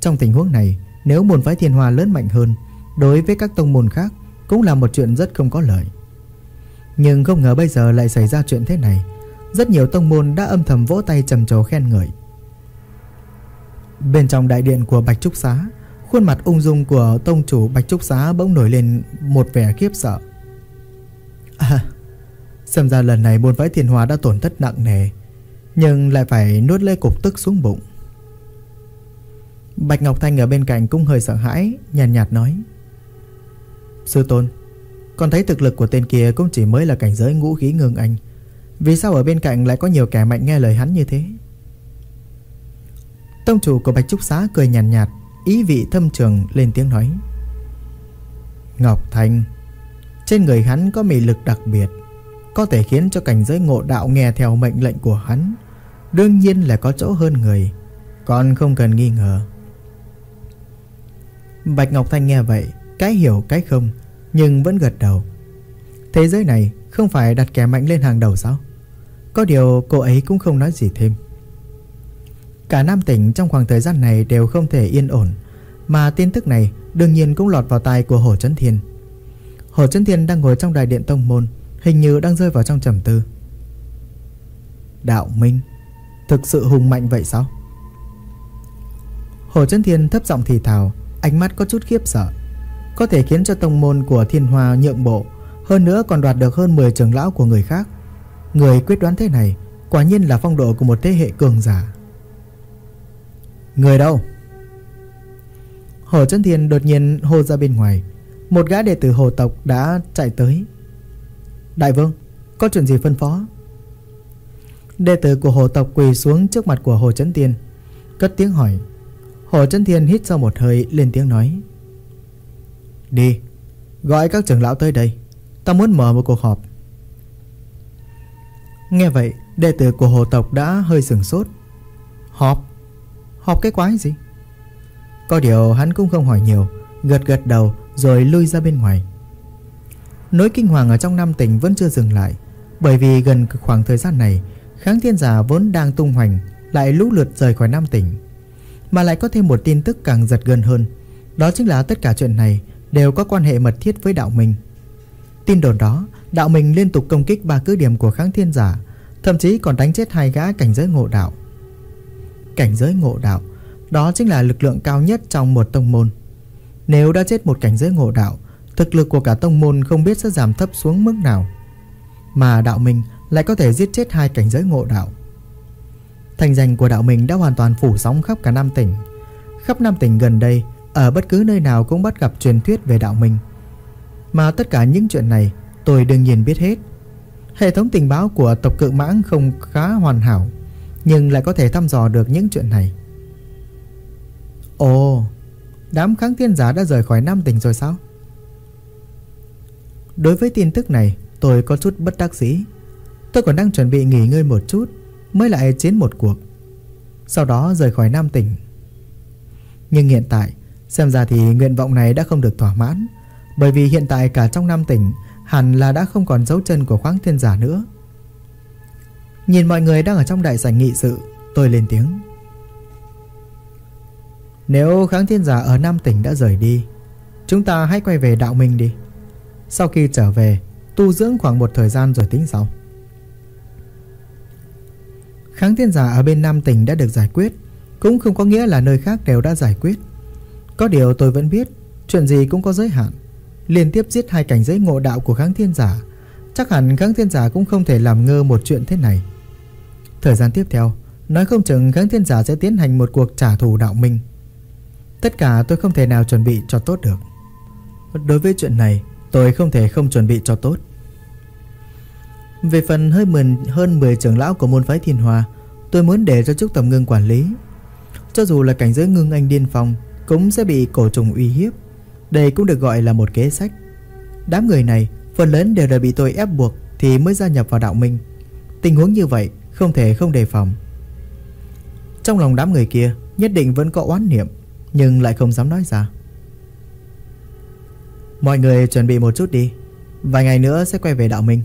Trong tình huống này, Nếu môn phái thiên hòa lớn mạnh hơn, Đối với các tông môn khác Cũng là một chuyện rất không có lợi. Nhưng không ngờ bây giờ lại xảy ra chuyện thế này. Rất nhiều tông môn đã âm thầm vỗ tay trầm trồ khen ngợi. Bên trong đại điện của Bạch Trúc Xá Khuôn mặt ung dung của tông chủ Bạch Trúc Xá bỗng nổi lên một vẻ khiếp sợ. À Xem ra lần này môn phái thiên hòa đã tổn thất nặng nề Nhưng lại phải nuốt lấy cục tức xuống bụng. Bạch Ngọc Thanh ở bên cạnh cũng hơi sợ hãi Nhàn nhạt, nhạt nói Sư tôn Con thấy thực lực của tên kia cũng chỉ mới là cảnh giới ngũ khí ngưng anh Vì sao ở bên cạnh lại có nhiều kẻ mạnh nghe lời hắn như thế? Tông chủ của Bạch Trúc Xá cười nhàn nhạt, nhạt Ý vị thâm trường lên tiếng nói. Ngọc Thanh, trên người hắn có mị lực đặc biệt, Có thể khiến cho cảnh giới ngộ đạo nghe theo mệnh lệnh của hắn, Đương nhiên là có chỗ hơn người, Còn không cần nghi ngờ. Bạch Ngọc Thanh nghe vậy, Cái hiểu cái không, Nhưng vẫn gật đầu. Thế giới này không phải đặt kẻ mạnh lên hàng đầu sao? Có điều cô ấy cũng không nói gì thêm. Cả Nam tỉnh trong khoảng thời gian này đều không thể yên ổn, Mà tin tức này đương nhiên cũng lọt vào tai của Hồ Trấn Thiên. Hồ Chân Thiên đang ngồi trong đài điện tông môn, Hình như đang rơi vào trong trầm tư. Đạo Minh, Thực sự hùng mạnh vậy sao? Hồ Chân Thiên thấp giọng thì thào, Ánh mắt có chút khiếp sợ. Có thể khiến cho tông môn của thiên hoa nhượng bộ, Hơn nữa còn đoạt được hơn 10 trưởng lão của người khác. Người quyết đoán thế này, Quả nhiên là phong độ của một thế hệ cường giả. Người đâu? Hồ Trấn Thiên đột nhiên hô ra bên ngoài. Một gã đệ tử hồ tộc đã chạy tới. Đại vương Có chuyện gì phân phó? Đệ tử của hồ tộc quỳ xuống trước mặt của Hồ Trấn Thiên, Cất tiếng hỏi. Hồ Trấn Thiên hít sau một hơi lên tiếng nói. Đi Gọi các trưởng lão tới đây. Ta muốn mở một cuộc họp. Nghe vậy Đệ tử của hồ tộc đã hơi sừng sốt. Họp? Họp cái quái gì? Có điều hắn cũng không hỏi nhiều, Gật gật đầu rồi lui ra bên ngoài. Nỗi kinh hoàng ở trong Nam tỉnh vẫn chưa dừng lại, Bởi vì gần khoảng thời gian này, Kháng thiên giả vốn đang tung hoành, Lại lũ lượt rời khỏi Nam tỉnh Mà lại có thêm một tin tức càng giật gần hơn, Đó chính là tất cả chuyện này Đều có quan hệ mật thiết với đạo minh. Tin đồn đó, Đạo minh liên tục công kích ba cứ điểm của kháng thiên giả, Thậm chí còn đánh chết hai gã cảnh giới ngộ đạo. Cảnh giới ngộ đạo. Đó chính là lực lượng cao nhất trong một tông môn. Nếu đã chết một cảnh giới ngộ đạo, Thực lực của cả tông môn không biết sẽ giảm thấp xuống mức nào. Mà đạo mình lại có thể giết chết hai cảnh giới ngộ đạo. Thành danh của đạo mình đã hoàn toàn phủ sóng khắp cả Nam tỉnh. Khắp Nam tỉnh gần đây, Ở bất cứ nơi nào cũng bắt gặp truyền thuyết về đạo mình. Mà tất cả những chuyện này, tôi đương nhiên biết hết. Hệ thống tình báo của tộc cự mãng không khá hoàn hảo. Nhưng lại có thể thăm dò được những chuyện này. Ồ, Đám kháng thiên giả đã rời khỏi Nam tỉnh rồi sao? Đối với tin tức này, Tôi có chút bất đắc dĩ. Tôi còn đang chuẩn bị nghỉ ngơi một chút, Mới lại chiến một cuộc. Sau đó rời khỏi Nam tỉnh. Nhưng hiện tại, Xem ra thì nguyện vọng này đã không được thỏa mãn. Bởi vì hiện tại cả trong Nam tỉnh, Hẳn là đã không còn dấu chân của khoáng thiên giả nữa. Nhìn mọi người đang ở trong đại sảnh nghị sự, Tôi lên tiếng. Nếu kháng thiên giả ở Nam tỉnh đã rời đi, Chúng ta hãy quay về đạo minh đi. Sau khi trở về, Tu dưỡng khoảng một thời gian rồi tính sau. Kháng thiên giả ở bên Nam tỉnh đã được giải quyết, Cũng không có nghĩa là nơi khác đều đã giải quyết. Có điều tôi vẫn biết, Chuyện gì cũng có giới hạn. Liên tiếp giết hai cảnh giới ngộ đạo của kháng thiên giả, Chắc hẳn kháng thiên giả cũng không thể làm ngơ một chuyện thế này. Thời gian tiếp theo Nói không chừng kháng thiên giả sẽ tiến hành một cuộc trả thù đạo minh. Tất cả tôi không thể nào chuẩn bị cho tốt được. Đối với chuyện này Tôi không thể không chuẩn bị cho tốt. Về phần hơi mười, hơn 10 trưởng lão của môn phái thiên hòa Tôi muốn để cho Trúc Tầm Ngưng quản lý. Cho dù là cảnh giới ngưng anh điên phong Cũng sẽ bị cổ trùng uy hiếp. Đây cũng được gọi là một kế sách. Đám người này phần lớn đều đã bị tôi ép buộc Thì mới gia nhập vào đạo minh. Tình huống như vậy không thể không đề phòng. Trong lòng đám người kia, Nhất định vẫn có oán niệm, Nhưng lại không dám nói ra. Mọi người chuẩn bị một chút đi, Vài ngày nữa sẽ quay về đạo minh.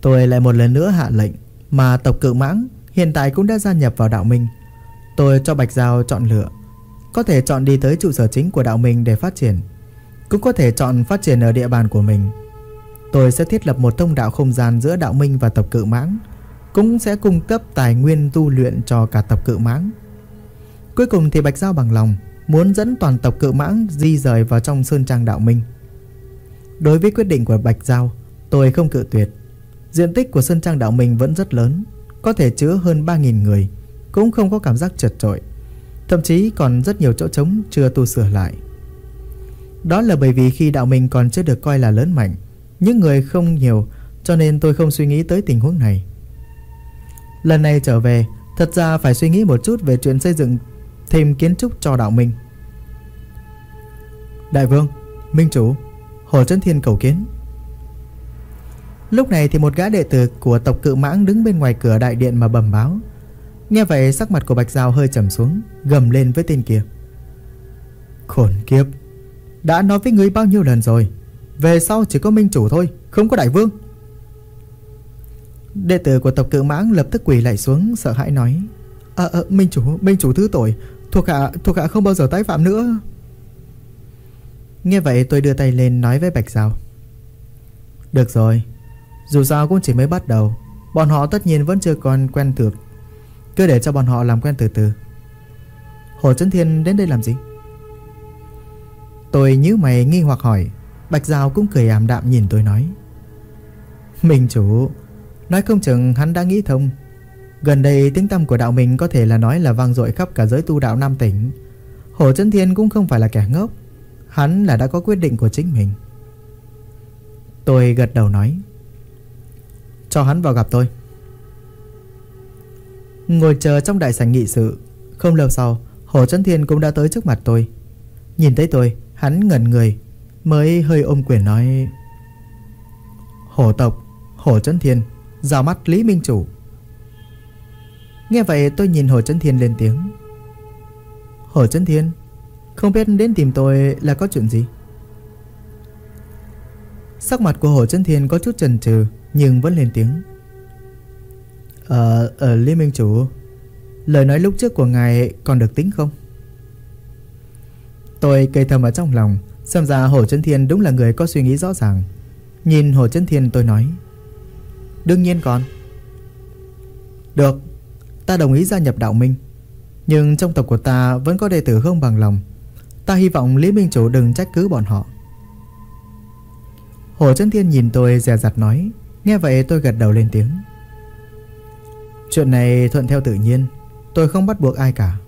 Tôi lại một lần nữa hạ lệnh Mà tộc cự mãng Hiện tại cũng đã gia nhập vào đạo minh. Tôi cho Bạch Giao chọn lựa, Có thể chọn đi tới trụ sở chính của đạo minh để phát triển, Cũng có thể chọn phát triển ở địa bàn của mình. Tôi sẽ thiết lập một thông đạo không gian giữa đạo minh và tộc cự mãng, Cũng sẽ cung cấp tài nguyên tu luyện cho cả tộc cự mãng. Cuối cùng thì Bạch Giao bằng lòng, Muốn dẫn toàn tộc cự mãng di rời vào trong Sơn Trang Đạo Minh. Đối với quyết định của Bạch Giao, Tôi không cự tuyệt. Diện tích của Sơn Trang Đạo Minh vẫn rất lớn, Có thể chứa hơn 3.000 người, Cũng không có cảm giác chật trội. Thậm chí còn rất nhiều chỗ trống chưa tu sửa lại. Đó là bởi vì khi đạo minh còn chưa được coi là lớn mạnh những người không nhiều, Cho nên tôi không suy nghĩ tới tình huống này. Lần này trở về, Thật ra phải suy nghĩ một chút về chuyện xây dựng Thêm kiến trúc cho đạo minh. Đại vương, Minh chủ, Hồ Trấn Thiên cầu kiến. Lúc này thì một gã đệ tử của tộc cự mãng đứng bên ngoài cửa đại điện mà bẩm báo. Nghe vậy, sắc mặt của Bạch Giao hơi trầm xuống, Gầm lên với tên kia. Khổn kiếp! Đã nói với ngươi bao nhiêu lần rồi? Về sau chỉ có minh chủ thôi Không có đại vương. Đệ tử của tộc cự mãng lập tức quỳ lại xuống Sợ hãi nói à, à, Minh chủ, minh chủ thứ tội Thuộc hạ, thuộc hạ không bao giờ tái phạm nữa. Nghe vậy tôi đưa tay lên nói với Bạch Giao Được rồi Dù sao cũng chỉ mới bắt đầu Bọn họ tất nhiên vẫn chưa còn quen thuộc. Cứ để cho bọn họ làm quen từ từ. Hồ Trấn Thiên đến đây làm gì? Tôi nhíu mày nghi hoặc hỏi Bạch Giao cũng cười ảm đạm nhìn tôi nói. Minh chủ, Nói không chừng hắn đã nghĩ thông. Gần đây tiếng tâm của đạo mình có thể là nói là vang dội khắp cả giới tu đạo Nam tỉnh. Hồ Trấn Thiên cũng không phải là kẻ ngốc. Hắn là đã có quyết định của chính mình. Tôi gật đầu nói. Cho hắn vào gặp tôi. Ngồi chờ trong đại sảnh nghị sự, Không lâu sau, Hồ Trấn Thiên cũng đã tới trước mặt tôi. Nhìn thấy tôi, Hắn ngẩn người Mới hơi ôm quyền nói Hổ tộc Hổ Trấn Thiên Giao mắt Lý Minh Chủ. Nghe vậy tôi nhìn Hổ Trấn Thiên lên tiếng Hổ Trấn Thiên Không biết đến tìm tôi là có chuyện gì? Sắc mặt của Hổ Trấn Thiên có chút chần chừ Nhưng vẫn lên tiếng Ờ, ờ Lý Minh Chủ Lời nói lúc trước của ngài còn được tính không? Tôi cây thầm ở trong lòng Xem ra Hồ Trấn Thiên đúng là người có suy nghĩ rõ ràng. Nhìn Hồ Trấn Thiên tôi nói, Đương nhiên còn. Được, Ta đồng ý gia nhập đạo minh, Nhưng trong tộc của ta vẫn có đệ tử không bằng lòng. Ta hy vọng Lý Minh Chủ đừng trách cứ bọn họ. Hồ Trấn Thiên nhìn tôi dè dặt nói, Nghe vậy tôi gật đầu lên tiếng. Chuyện này thuận theo tự nhiên, Tôi không bắt buộc ai cả.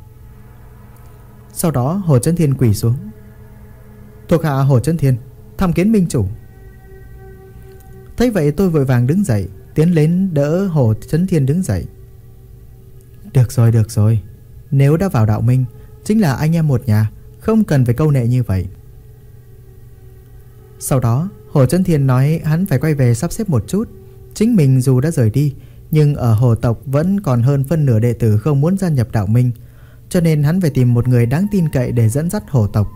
Sau đó Hồ Trấn Thiên quỳ xuống. Thuộc hạ Hồ Trấn Thiên Tham kiến minh chủ. Thấy vậy tôi vội vàng đứng dậy, Tiến đến đỡ Hồ Trấn Thiên đứng dậy. Được rồi được rồi. Nếu đã vào đạo minh, Chính là anh em một nhà, Không cần phải câu nệ như vậy. Sau đó, Hồ Trấn Thiên nói hắn phải quay về sắp xếp một chút. Chính mình dù đã rời đi, Nhưng ở hồ tộc vẫn còn hơn phân nửa đệ tử không muốn gia nhập đạo minh, Cho nên hắn phải tìm một người đáng tin cậy để dẫn dắt hồ tộc.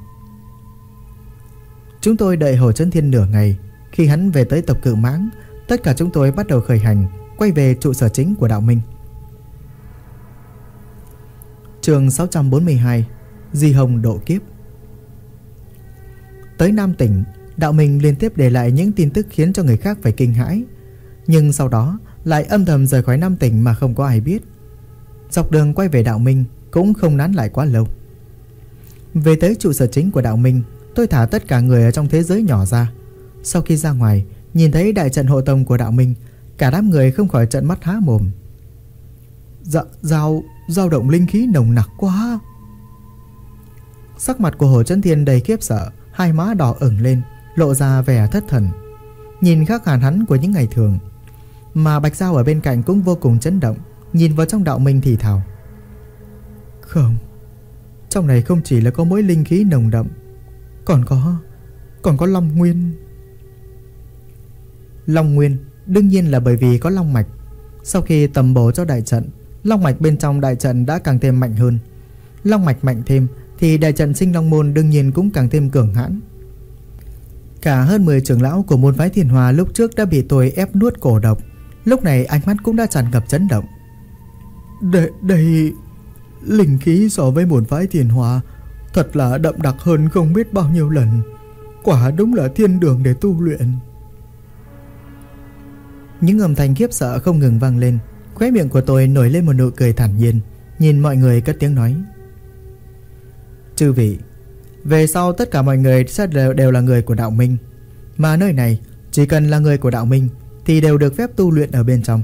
Chúng tôi đợi Hồ Trấn Thiên nửa ngày. Khi hắn về tới tộc cự mãng, Tất cả chúng tôi bắt đầu khởi hành, Quay về trụ sở chính của đạo minh. Trường 642 Di Hồng độ kiếp. Tới Nam tỉnh, Đạo Minh liên tiếp để lại những tin tức khiến cho người khác phải kinh hãi. Nhưng sau đó, lại âm thầm rời khỏi Nam tỉnh mà không có ai biết. Dọc đường quay về Đạo Minh cũng không nán lại quá lâu. Về tới trụ sở chính của Đạo Minh Tôi thả tất cả người ở trong thế giới nhỏ ra. Sau khi ra ngoài Nhìn thấy đại trận hộ tông của Đạo Minh Cả đám người không khỏi trận mắt há mồm. Dạ, dao, dao động linh khí nồng nặc quá. Sắc mặt của Hồ Trấn Thiên đầy khiếp sợ Hai má đỏ ửng lên Lộ ra vẻ thất thần. Nhìn khác hẳn hắn của những ngày thường Mà Bạch Giao ở bên cạnh cũng vô cùng chấn động Nhìn vào trong đạo minh thì thào. Không Trong này không chỉ là có mỗi linh khí nồng đậm còn có Còn có Long Nguyên. Long Nguyên Đương nhiên là bởi vì có Long Mạch. Sau khi tầm bổ cho đại trận Long Mạch bên trong đại trận đã càng thêm mạnh hơn. Long Mạch mạnh thêm Thì đại trận sinh Long Môn đương nhiên cũng càng thêm cường hãn. Cả hơn 10 trưởng lão của môn phái thiền hòa lúc trước đã bị tôi ép nuốt cổ độc. Lúc này ánh mắt cũng đã tràn ngập chấn động. Đây, đây... Linh khí so với môn phái thiền hòa Thật là đậm đặc hơn không biết bao nhiêu lần. Quả đúng là thiên đường để tu luyện. Những âm thanh khiếp sợ không ngừng vang lên Khóe miệng của tôi nổi lên một nụ cười thản nhiên Nhìn mọi người cất tiếng nói. Chư vị về sau tất cả mọi người sẽ đều, đều là người của đạo minh. Mà nơi này Chỉ cần là người của đạo minh Thì đều được phép tu luyện ở bên trong.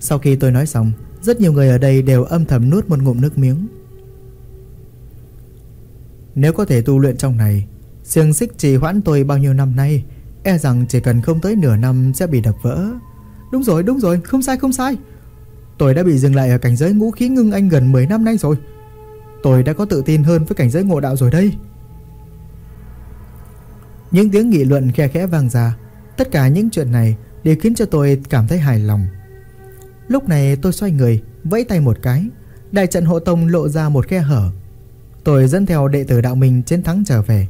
Sau khi tôi nói xong Rất nhiều người ở đây đều âm thầm nuốt một ngụm nước miếng. Nếu có thể tu luyện trong này Siêng xích trì hoãn tôi bao nhiêu năm nay E rằng chỉ cần không tới nửa năm sẽ bị đập vỡ. Đúng rồi đúng rồi, không sai không sai. Tôi đã bị dừng lại ở cảnh giới ngũ khí ngưng anh gần 10 năm nay rồi. Tôi đã có tự tin hơn với cảnh giới ngộ đạo rồi đây. Những tiếng nghị luận khe khẽ vang ra. Tất cả những chuyện này đều khiến cho tôi cảm thấy hài lòng. Lúc này tôi xoay người, Vẫy tay một cái. Đại trận hộ tông lộ ra một khe hở. Tôi dẫn theo đệ tử đạo minh chiến thắng trở về.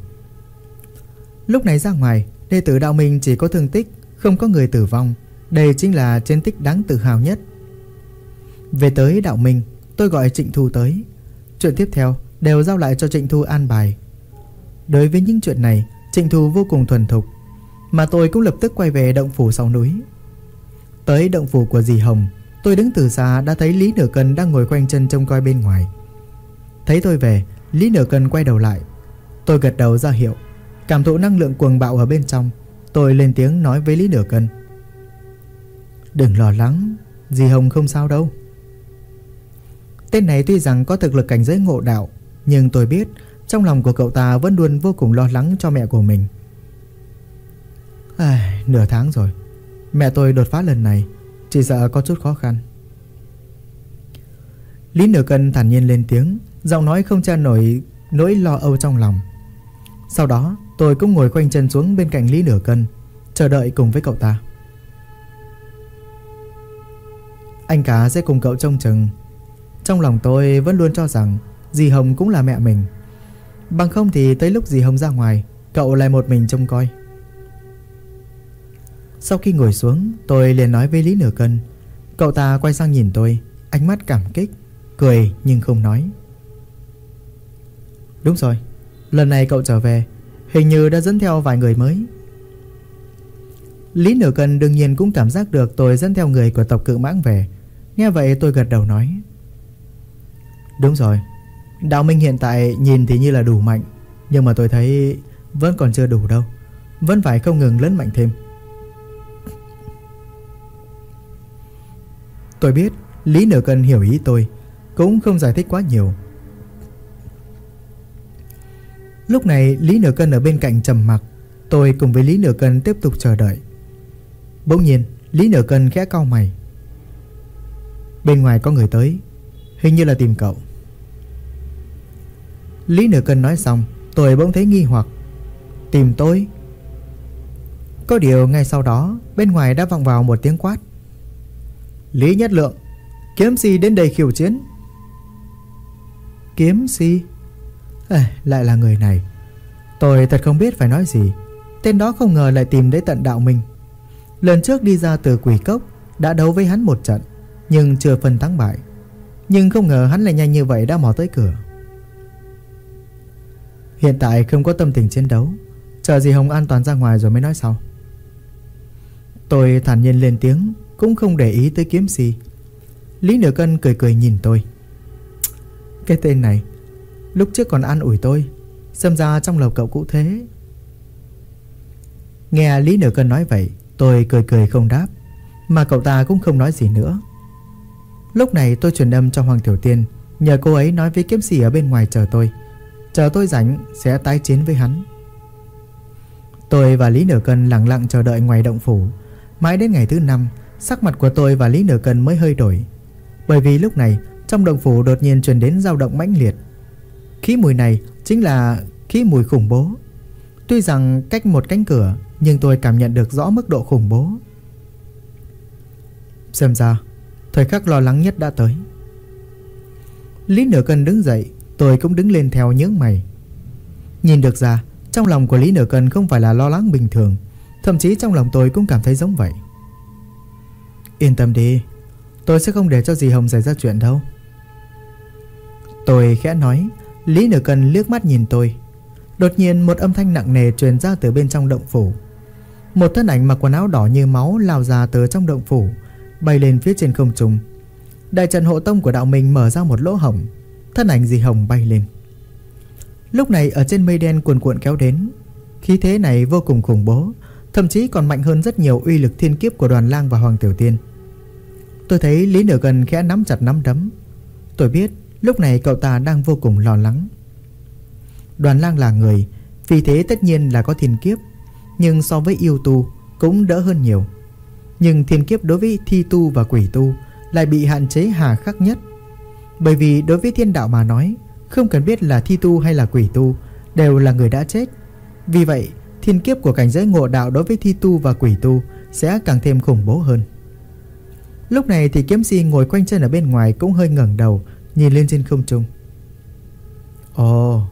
Lúc này ra ngoài, Đệ tử đạo minh chỉ có thương tích, Không có người tử vong. Đây chính là chiến tích đáng tự hào nhất. Về tới đạo minh, Tôi gọi Trịnh Thu tới. Chuyện tiếp theo đều giao lại cho Trịnh Thu an bài. Đối với những chuyện này, Trịnh Thu vô cùng thuần thục, Mà tôi cũng lập tức quay về động phủ sau núi. Tới động phủ của dì Hồng, Tôi đứng từ xa đã thấy Lý Nửa Cân đang ngồi quanh chân trông coi bên ngoài. Thấy tôi về Lý Nửa Cân quay đầu lại. Tôi gật đầu ra hiệu. Cảm thụ năng lượng cuồng bạo ở bên trong Tôi lên tiếng nói với Lý Nửa Cân Đừng lo lắng Dì Hồng không sao đâu. Tên này tuy rằng có thực lực cảnh giới ngộ đạo Nhưng tôi biết Trong lòng của cậu ta vẫn luôn vô cùng lo lắng cho mẹ của mình. À, Nửa tháng rồi. Mẹ tôi đột phá lần này Chỉ sợ có chút khó khăn. Lý nửa cân thản nhiên lên tiếng. Giọng nói không che nổi nỗi lo âu trong lòng. Sau đó, tôi cũng ngồi quanh chân xuống bên cạnh Lý nửa cân, Chờ đợi cùng với cậu ta. Anh cả sẽ cùng cậu trông chừng. Trong lòng tôi vẫn luôn cho rằng Dì Hồng cũng là mẹ mình. Bằng không thì tới lúc dì Hồng ra ngoài, Cậu lại một mình trông coi. Sau khi ngồi xuống, Tôi liền nói với Lý Nửa Cân. Cậu ta quay sang nhìn tôi, Ánh mắt cảm kích, Cười nhưng không nói. Đúng rồi, Lần này cậu trở về, Hình như đã dẫn theo vài người mới. Lý Nửa Cân đương nhiên cũng cảm giác được Tôi dẫn theo người của tộc cự mãng về. Nghe vậy tôi gật đầu nói. Đúng rồi Đạo Minh hiện tại nhìn thì như là đủ mạnh, Nhưng mà tôi thấy vẫn còn chưa đủ đâu, Vẫn phải không ngừng lớn mạnh thêm. Tôi biết Lý Nửa Cân hiểu ý tôi, Cũng không giải thích quá nhiều. Lúc này, Lý Nửa Cân ở bên cạnh trầm mặc. Tôi cùng với Lý Nửa Cân tiếp tục chờ đợi. Bỗng nhiên, Lý Nửa Cân khẽ cau mày. Bên ngoài có người tới. Hình như là tìm cậu. Lý Nửa Cân nói xong, Tôi bỗng thấy nghi hoặc. Tìm tôi? Có điều ngay sau đó, Bên ngoài đã vọng vào một tiếng quát. Lý Nhất Lượng, Kiếm si đến đây khiêu chiến. Kiếm si? À, Lại là người này. Tôi thật không biết phải nói gì. Tên đó không ngờ lại tìm đến tận đạo minh Lần trước đi ra từ quỷ cốc Đã đấu với hắn một trận Nhưng chưa phần thắng bại. Nhưng không ngờ hắn lại nhanh như vậy đã mò tới cửa. Hiện tại không có tâm tình chiến đấu. Chờ gì Hồng an toàn ra ngoài rồi mới nói sau. Tôi thản nhiên lên tiếng Cũng không để ý tới kiếm gì Lý Nửa Cân cười cười nhìn tôi. Cái tên này Lúc trước còn ăn ủi tôi, Xem ra trong lòng cậu cũng thế. Nghe Lý Nửa Cân nói vậy, Tôi cười cười không đáp, Mà cậu ta cũng không nói gì nữa. Lúc này tôi truyền âm cho Hoàng Tiểu Tiên, Nhờ cô ấy nói với kiếm sĩ ở bên ngoài chờ tôi. Chờ tôi rảnh, sẽ tái chiến với hắn. Tôi và Lý Nửa Cân lặng lặng chờ đợi ngoài động phủ. Mãi đến ngày thứ năm, Sắc mặt của tôi và Lý Nửa Cân mới hơi đổi. Bởi vì lúc này, Trong động phủ đột nhiên truyền đến dao động mãnh liệt. Khí mùi này chính là khí mùi khủng bố. Tuy rằng cách một cánh cửa, Nhưng tôi cảm nhận được rõ mức độ khủng bố. Xem ra, Thời khắc lo lắng nhất đã tới. Lý Nửa Cân đứng dậy, Tôi cũng đứng lên theo nhướng mày. Nhìn được ra, Trong lòng của Lý Nửa Cân không phải là lo lắng bình thường, Thậm chí trong lòng tôi cũng cảm thấy giống vậy. Yên tâm đi, Tôi sẽ không để cho dì Hồng xảy ra chuyện đâu. Tôi khẽ nói Lý Nửa Cân liếc mắt nhìn tôi. Đột nhiên một âm thanh nặng nề truyền ra từ bên trong động phủ. Một thân ảnh mặc quần áo đỏ như máu lao ra từ trong động phủ, Bay lên phía trên không trung. Đại trận hộ tông của đạo mình mở ra một lỗ hổng. Thân ảnh dì Hồng bay lên. Lúc này ở trên mây đen cuồn cuộn kéo đến. Khí thế này vô cùng khủng bố, Thậm chí còn mạnh hơn rất nhiều uy lực thiên kiếp của đoàn lang và Hoàng Tiểu Tiên. Tôi thấy Lý Nửa Gần khẽ nắm chặt nắm đấm. Tôi biết lúc này cậu ta đang vô cùng lo lắng. Đoàn lang là người, Vì thế tất nhiên là có thiên kiếp, Nhưng so với yêu tu cũng đỡ hơn nhiều. Nhưng thiên kiếp đối với thi tu và quỷ tu Lại bị hạn chế hà khắc nhất. Bởi vì đối với thiên đạo mà nói, Không cần biết là thi tu hay là quỷ tu Đều là người đã chết. Vì vậy, thiên kiếp của cảnh giới ngộ đạo đối với thi tu và quỷ tu Sẽ càng thêm khủng bố hơn. Lúc này thì kiếm si ngồi quanh chân ở bên ngoài Cũng hơi ngẩng đầu Nhìn lên trên không trung. Ồ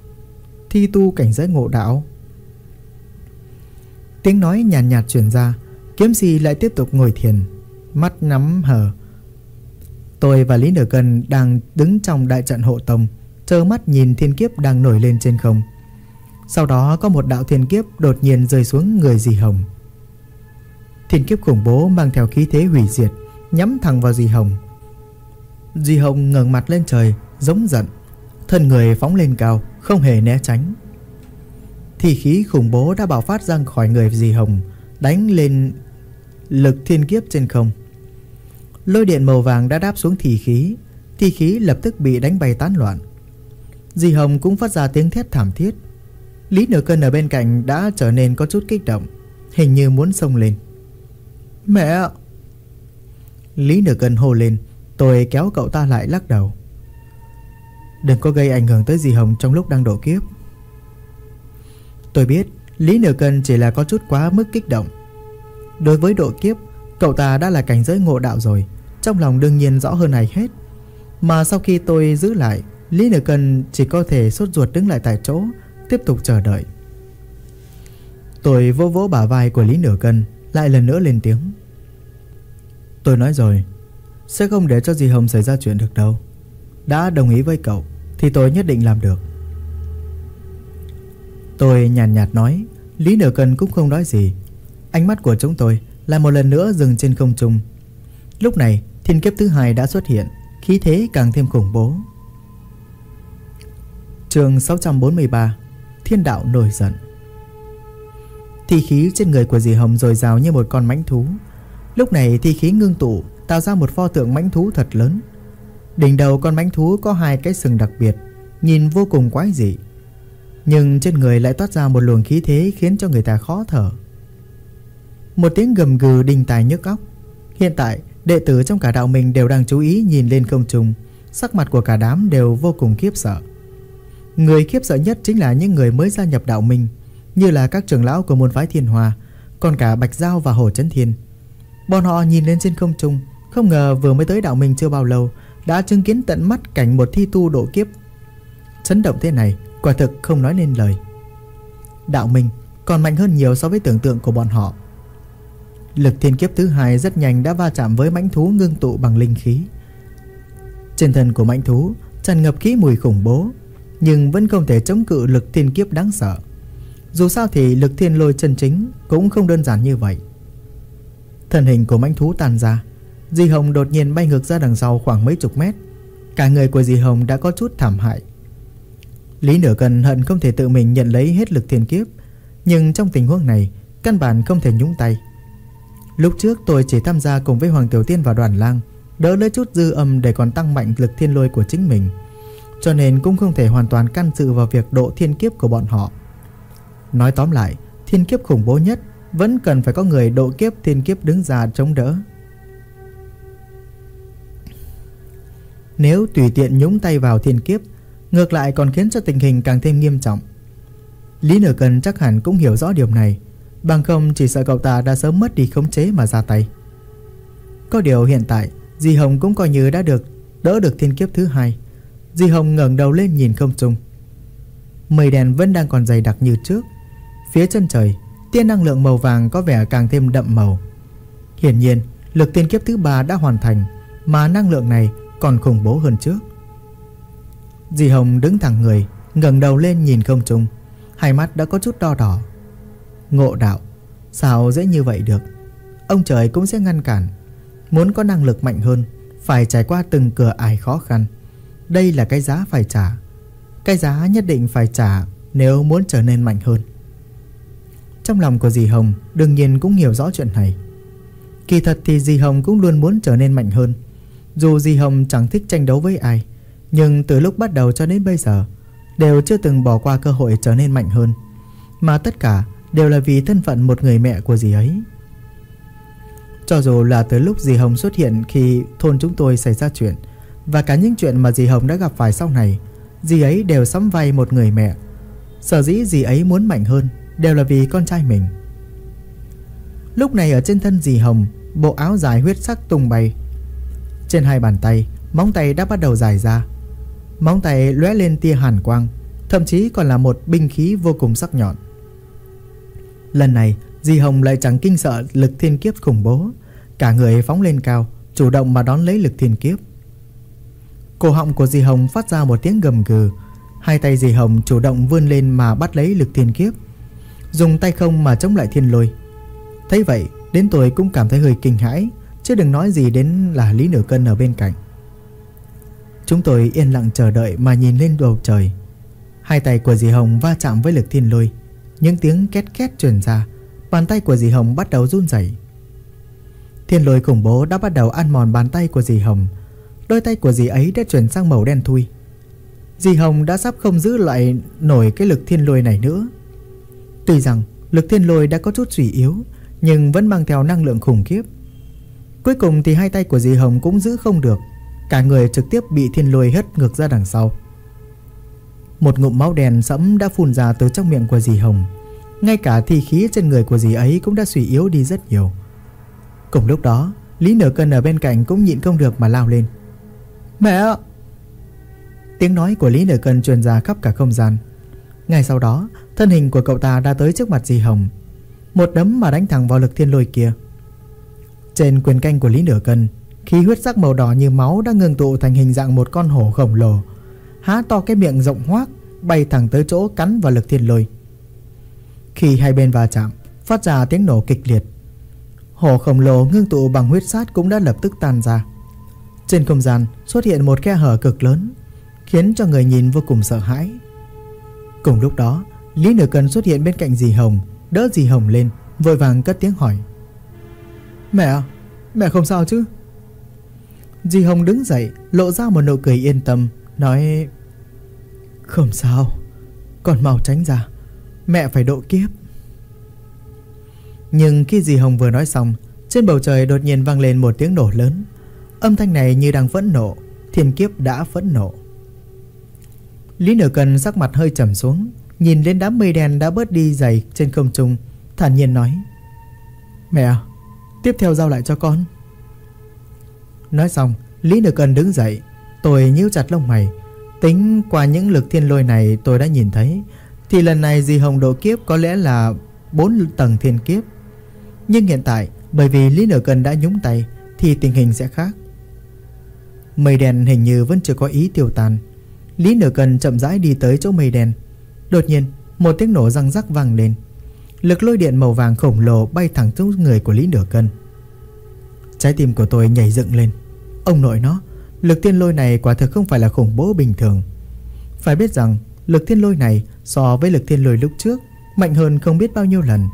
Thi tu cảnh giới ngộ đạo. Tiếng nói nhàn nhạt, nhạt truyền ra Kiếm si lại tiếp tục ngồi thiền Mắt nắm hờ. Tôi và Lý Nửa Cân đang đứng trong đại trận hộ tông Trơ mắt nhìn thiên kiếp đang nổi lên trên không. Sau đó có một đạo thiên kiếp đột nhiên rơi xuống người dì Hồng. Thiên kiếp khủng bố mang theo khí thế hủy diệt Nhắm thẳng vào dì Hồng. Dì Hồng ngẩng mặt lên trời, Giống giận. Thân người phóng lên cao, Không hề né tránh. Thì khí khủng bố đã bạo phát ra khỏi người dì Hồng, Đánh lên lực thiên kiếp trên không. Lôi điện màu vàng đã đáp xuống thì khí Thì khí lập tức bị đánh bay tán loạn. Dì Hồng cũng phát ra tiếng thét thảm thiết. Lý nửa cân ở bên cạnh đã trở nên có chút kích động, Hình như muốn xông lên. Mẹ Lý nửa cân hô lên. Tôi kéo cậu ta lại lắc đầu. Đừng có gây ảnh hưởng tới dì Hồng trong lúc đang độ kiếp. Tôi biết Lý Nửa Cân chỉ là có chút quá mức kích động. Đối với độ kiếp, Cậu ta đã là cảnh giới ngộ đạo rồi. Trong lòng đương nhiên rõ hơn này hết. Mà sau khi tôi giữ lại, Lý Nửa Cân chỉ có thể sốt ruột đứng lại tại chỗ, Tiếp tục chờ đợi. Tôi vô vỗ bả vai của Lý Nửa Cân, Lại lần nữa lên tiếng. Tôi nói rồi sẽ không để cho dì Hồng xảy ra chuyện được đâu. Đã đồng ý với cậu Thì tôi nhất định làm được. Tôi nhàn nhạt, nhạt nói Lý Nửa Cần cũng không nói gì. Ánh mắt của chúng tôi lại một lần nữa dừng trên không trung. Lúc này thiên kiếp thứ hai đã xuất hiện Khí thế càng thêm khủng bố. Trường 643 Thiên đạo nổi giận. Thi khí trên người của dì Hồng dồi dào như một con mãnh thú. Lúc này thi khí ngưng tụ Tạo ra một pho tượng mãnh thú thật lớn. Đỉnh đầu con mãnh thú có hai cái sừng đặc biệt, Nhìn vô cùng quái dị, Nhưng trên người lại toát ra một luồng khí thế Khiến cho người ta khó thở. Một tiếng gầm gừ đinh tài nhức óc. Hiện tại, đệ tử trong cả đạo mình đều đang chú ý nhìn lên không trung, Sắc mặt của cả đám đều vô cùng khiếp sợ. Người khiếp sợ nhất chính là những người mới gia nhập đạo minh Như là các trưởng lão của môn phái thiên hòa Còn cả Bạch Giao và Hồ Trấn Thiên. Bọn họ nhìn lên trên không trung không ngờ vừa mới tới đạo minh chưa bao lâu, Đã chứng kiến tận mắt cảnh một thi tu độ kiếp. Chấn động thế này, Quả thực không nói nên lời. Đạo minh còn mạnh hơn nhiều so với tưởng tượng của bọn họ. Lực thiên kiếp thứ hai rất nhanh đã va chạm với mãnh thú ngưng tụ bằng linh khí. Trên thân của mãnh thú tràn ngập khí mùi khủng bố, Nhưng vẫn không thể chống cự lực thiên kiếp đáng sợ. Dù sao thì lực thiên lôi chân chính cũng không đơn giản như vậy. Thân hình của mãnh thú tan ra Di Hồng đột nhiên bay ngược ra đằng sau khoảng mấy chục mét. Cả người của Di Hồng đã có chút thảm hại. Lý Nửa Cần hận không thể tự mình nhận lấy hết lực thiên kiếp, Nhưng trong tình huống này, Căn bản không thể nhúng tay. Lúc trước tôi chỉ tham gia cùng với Hoàng Tiểu Tiên và đoàn lang, Đỡ lấy chút dư âm để còn tăng mạnh lực thiên lôi của chính mình, Cho nên cũng không thể hoàn toàn can dự vào việc độ thiên kiếp của bọn họ. Nói tóm lại, Thiên kiếp khủng bố nhất Vẫn cần phải có người độ kiếp thiên kiếp đứng ra chống đỡ. Nếu tùy tiện nhúng tay vào thiên kiếp, Ngược lại còn khiến cho tình hình càng thêm nghiêm trọng. Lý Nửa Cần chắc hẳn cũng hiểu rõ điều này, Bằng không chỉ sợ cậu ta đã sớm mất đi khống chế mà ra tay. Có điều hiện tại, Di Hồng cũng coi như đã được Đỡ được thiên kiếp thứ hai. Di Hồng ngẩng đầu lên nhìn không trung. Mây đèn vẫn đang còn dày đặc như trước. Phía chân trời tiên năng lượng màu vàng có vẻ càng thêm đậm màu. Hiển nhiên, Lực tiên kiếp thứ ba đã hoàn thành, Mà năng lượng này còn khủng bố hơn trước. Dì Hồng đứng thẳng người, ngẩng đầu lên nhìn không trung. Hai mắt đã có chút đo đỏ. Ngộ đạo, Sao dễ như vậy được? Ông trời cũng sẽ ngăn cản. Muốn có năng lực mạnh hơn, Phải trải qua từng cửa ải khó khăn. Đây là cái giá phải trả. Cái giá nhất định phải trả Nếu muốn trở nên mạnh hơn. Trong lòng của dì Hồng, Đương nhiên cũng hiểu rõ chuyện này. Kỳ thật thì dì Hồng cũng luôn muốn trở nên mạnh hơn. Dù dì Hồng chẳng thích tranh đấu với ai Nhưng từ lúc bắt đầu cho đến bây giờ Đều chưa từng bỏ qua cơ hội trở nên mạnh hơn Mà tất cả đều là vì thân phận một người mẹ của dì ấy. Cho dù là từ lúc dì Hồng xuất hiện khi thôn chúng tôi xảy ra chuyện và cả những chuyện mà dì Hồng đã gặp phải sau này, dì ấy đều sắm vai một người mẹ. Sở dĩ dì ấy muốn mạnh hơn đều là vì con trai mình. Lúc này ở trên thân dì Hồng, bộ áo dài huyết sắc tung bay. Trên hai bàn tay, móng tay đã bắt đầu dài ra. Móng tay lóe lên tia hàn quang, thậm chí còn là một binh khí vô cùng sắc nhọn. Lần này Di Hồng lại chẳng kinh sợ lực thiên kiếp khủng bố. Cả người phóng lên cao Chủ động mà đón lấy lực thiên kiếp. Cổ họng của Di Hồng phát ra một tiếng gầm gừ. Hai tay Di Hồng chủ động vươn lên mà bắt lấy lực thiên kiếp. Dùng tay không mà chống lại thiên lôi. Thấy vậy Đến tôi cũng cảm thấy hơi kinh hãi. Chứ đừng nói gì đến là Lý Nửa Cân ở bên cạnh. Chúng tôi yên lặng chờ đợi mà nhìn lên bầu trời. Hai tay của dì Hồng va chạm với lực thiên lôi. Những tiếng két két truyền ra. Bàn tay của dì Hồng bắt đầu run rẩy. Thiên lôi khủng bố đã bắt đầu ăn mòn bàn tay của dì Hồng. Đôi tay của dì ấy đã chuyển sang màu đen thui. Dì Hồng đã sắp không giữ lại nổi cái lực thiên lôi này nữa. Tuy rằng lực thiên lôi đã có chút suy yếu, Nhưng vẫn mang theo năng lượng khủng khiếp. Cuối cùng thì hai tay của dì Hồng cũng giữ không được. Cả người trực tiếp bị thiên lôi hất ngược ra đằng sau. Một ngụm máu đen sẫm đã phun ra từ trong miệng của dì Hồng. Ngay cả thi khí trên người của dì ấy cũng đã suy yếu đi rất nhiều. Cùng lúc đó, Lý Nửa Cân ở bên cạnh cũng nhịn không được mà lao lên. Mẹ ạ! Tiếng nói của Lý Nửa Cân truyền ra khắp cả không gian. Ngay sau đó, Thân hình của cậu ta đã tới trước mặt dì Hồng. Một đấm mà đánh thẳng vào lực thiên lôi kia. Trên quyền canh của Lý Nửa Cân Khí huyết sắc màu đỏ như máu đã ngưng tụ thành hình dạng một con hổ khổng lồ há to cái miệng rộng hoác bay thẳng tới chỗ cắn vào lực thiên lôi. Khi hai bên va chạm, phát ra tiếng nổ kịch liệt. Hổ khổng lồ ngưng tụ bằng huyết sát cũng đã lập tức tan ra. Trên không gian xuất hiện một khe hở cực lớn, khiến cho người nhìn vô cùng sợ hãi. Cùng lúc đó, Lý Nửa Cần xuất hiện bên cạnh dì Hồng, đỡ dì Hồng lên, vội vàng cất tiếng hỏi. Mẹ, à, mẹ không sao chứ? Dì Hồng đứng dậy, lộ ra một nụ cười yên tâm, nói không sao Còn mau tránh ra Mẹ phải độ kiếp. Nhưng khi dì Hồng vừa nói xong Trên bầu trời đột nhiên vang lên một tiếng nổ lớn. Âm thanh này như đang phẫn nộ Thiên kiếp đã phẫn nộ. Lý Nửa Cần sắc mặt hơi trầm xuống Nhìn lên đám mây đen đã bớt đi dày trên không trung Thản nhiên nói Mẹ à, Tiếp theo giao lại cho con. Nói xong, Lý Nửa Cần đứng dậy. Tôi nhíu chặt lông mày. Tính qua những lực thiên lôi này tôi đã nhìn thấy, Thì lần này dì Hồng độ kiếp có lẽ là 4 tầng thiên kiếp. Nhưng hiện tại, Bởi vì Lý Nửa Cần đã nhúng tay, Thì tình hình sẽ khác. Mây đèn hình như vẫn chưa có ý tiêu tan. Lý Nửa Cần chậm rãi đi tới chỗ mây đèn Đột nhiên, Một tiếng nổ răng rắc vang lên. Lực lôi điện màu vàng khổng lồ bay thẳng xuống người của Lý Nửa Cân. Trái tim của tôi nhảy dựng lên. Ông nội nó, Lực thiên lôi này quả thực không phải là khủng bố bình thường. Phải biết rằng, Lực thiên lôi này so với lực thiên lôi lúc trước Mạnh hơn không biết bao nhiêu lần.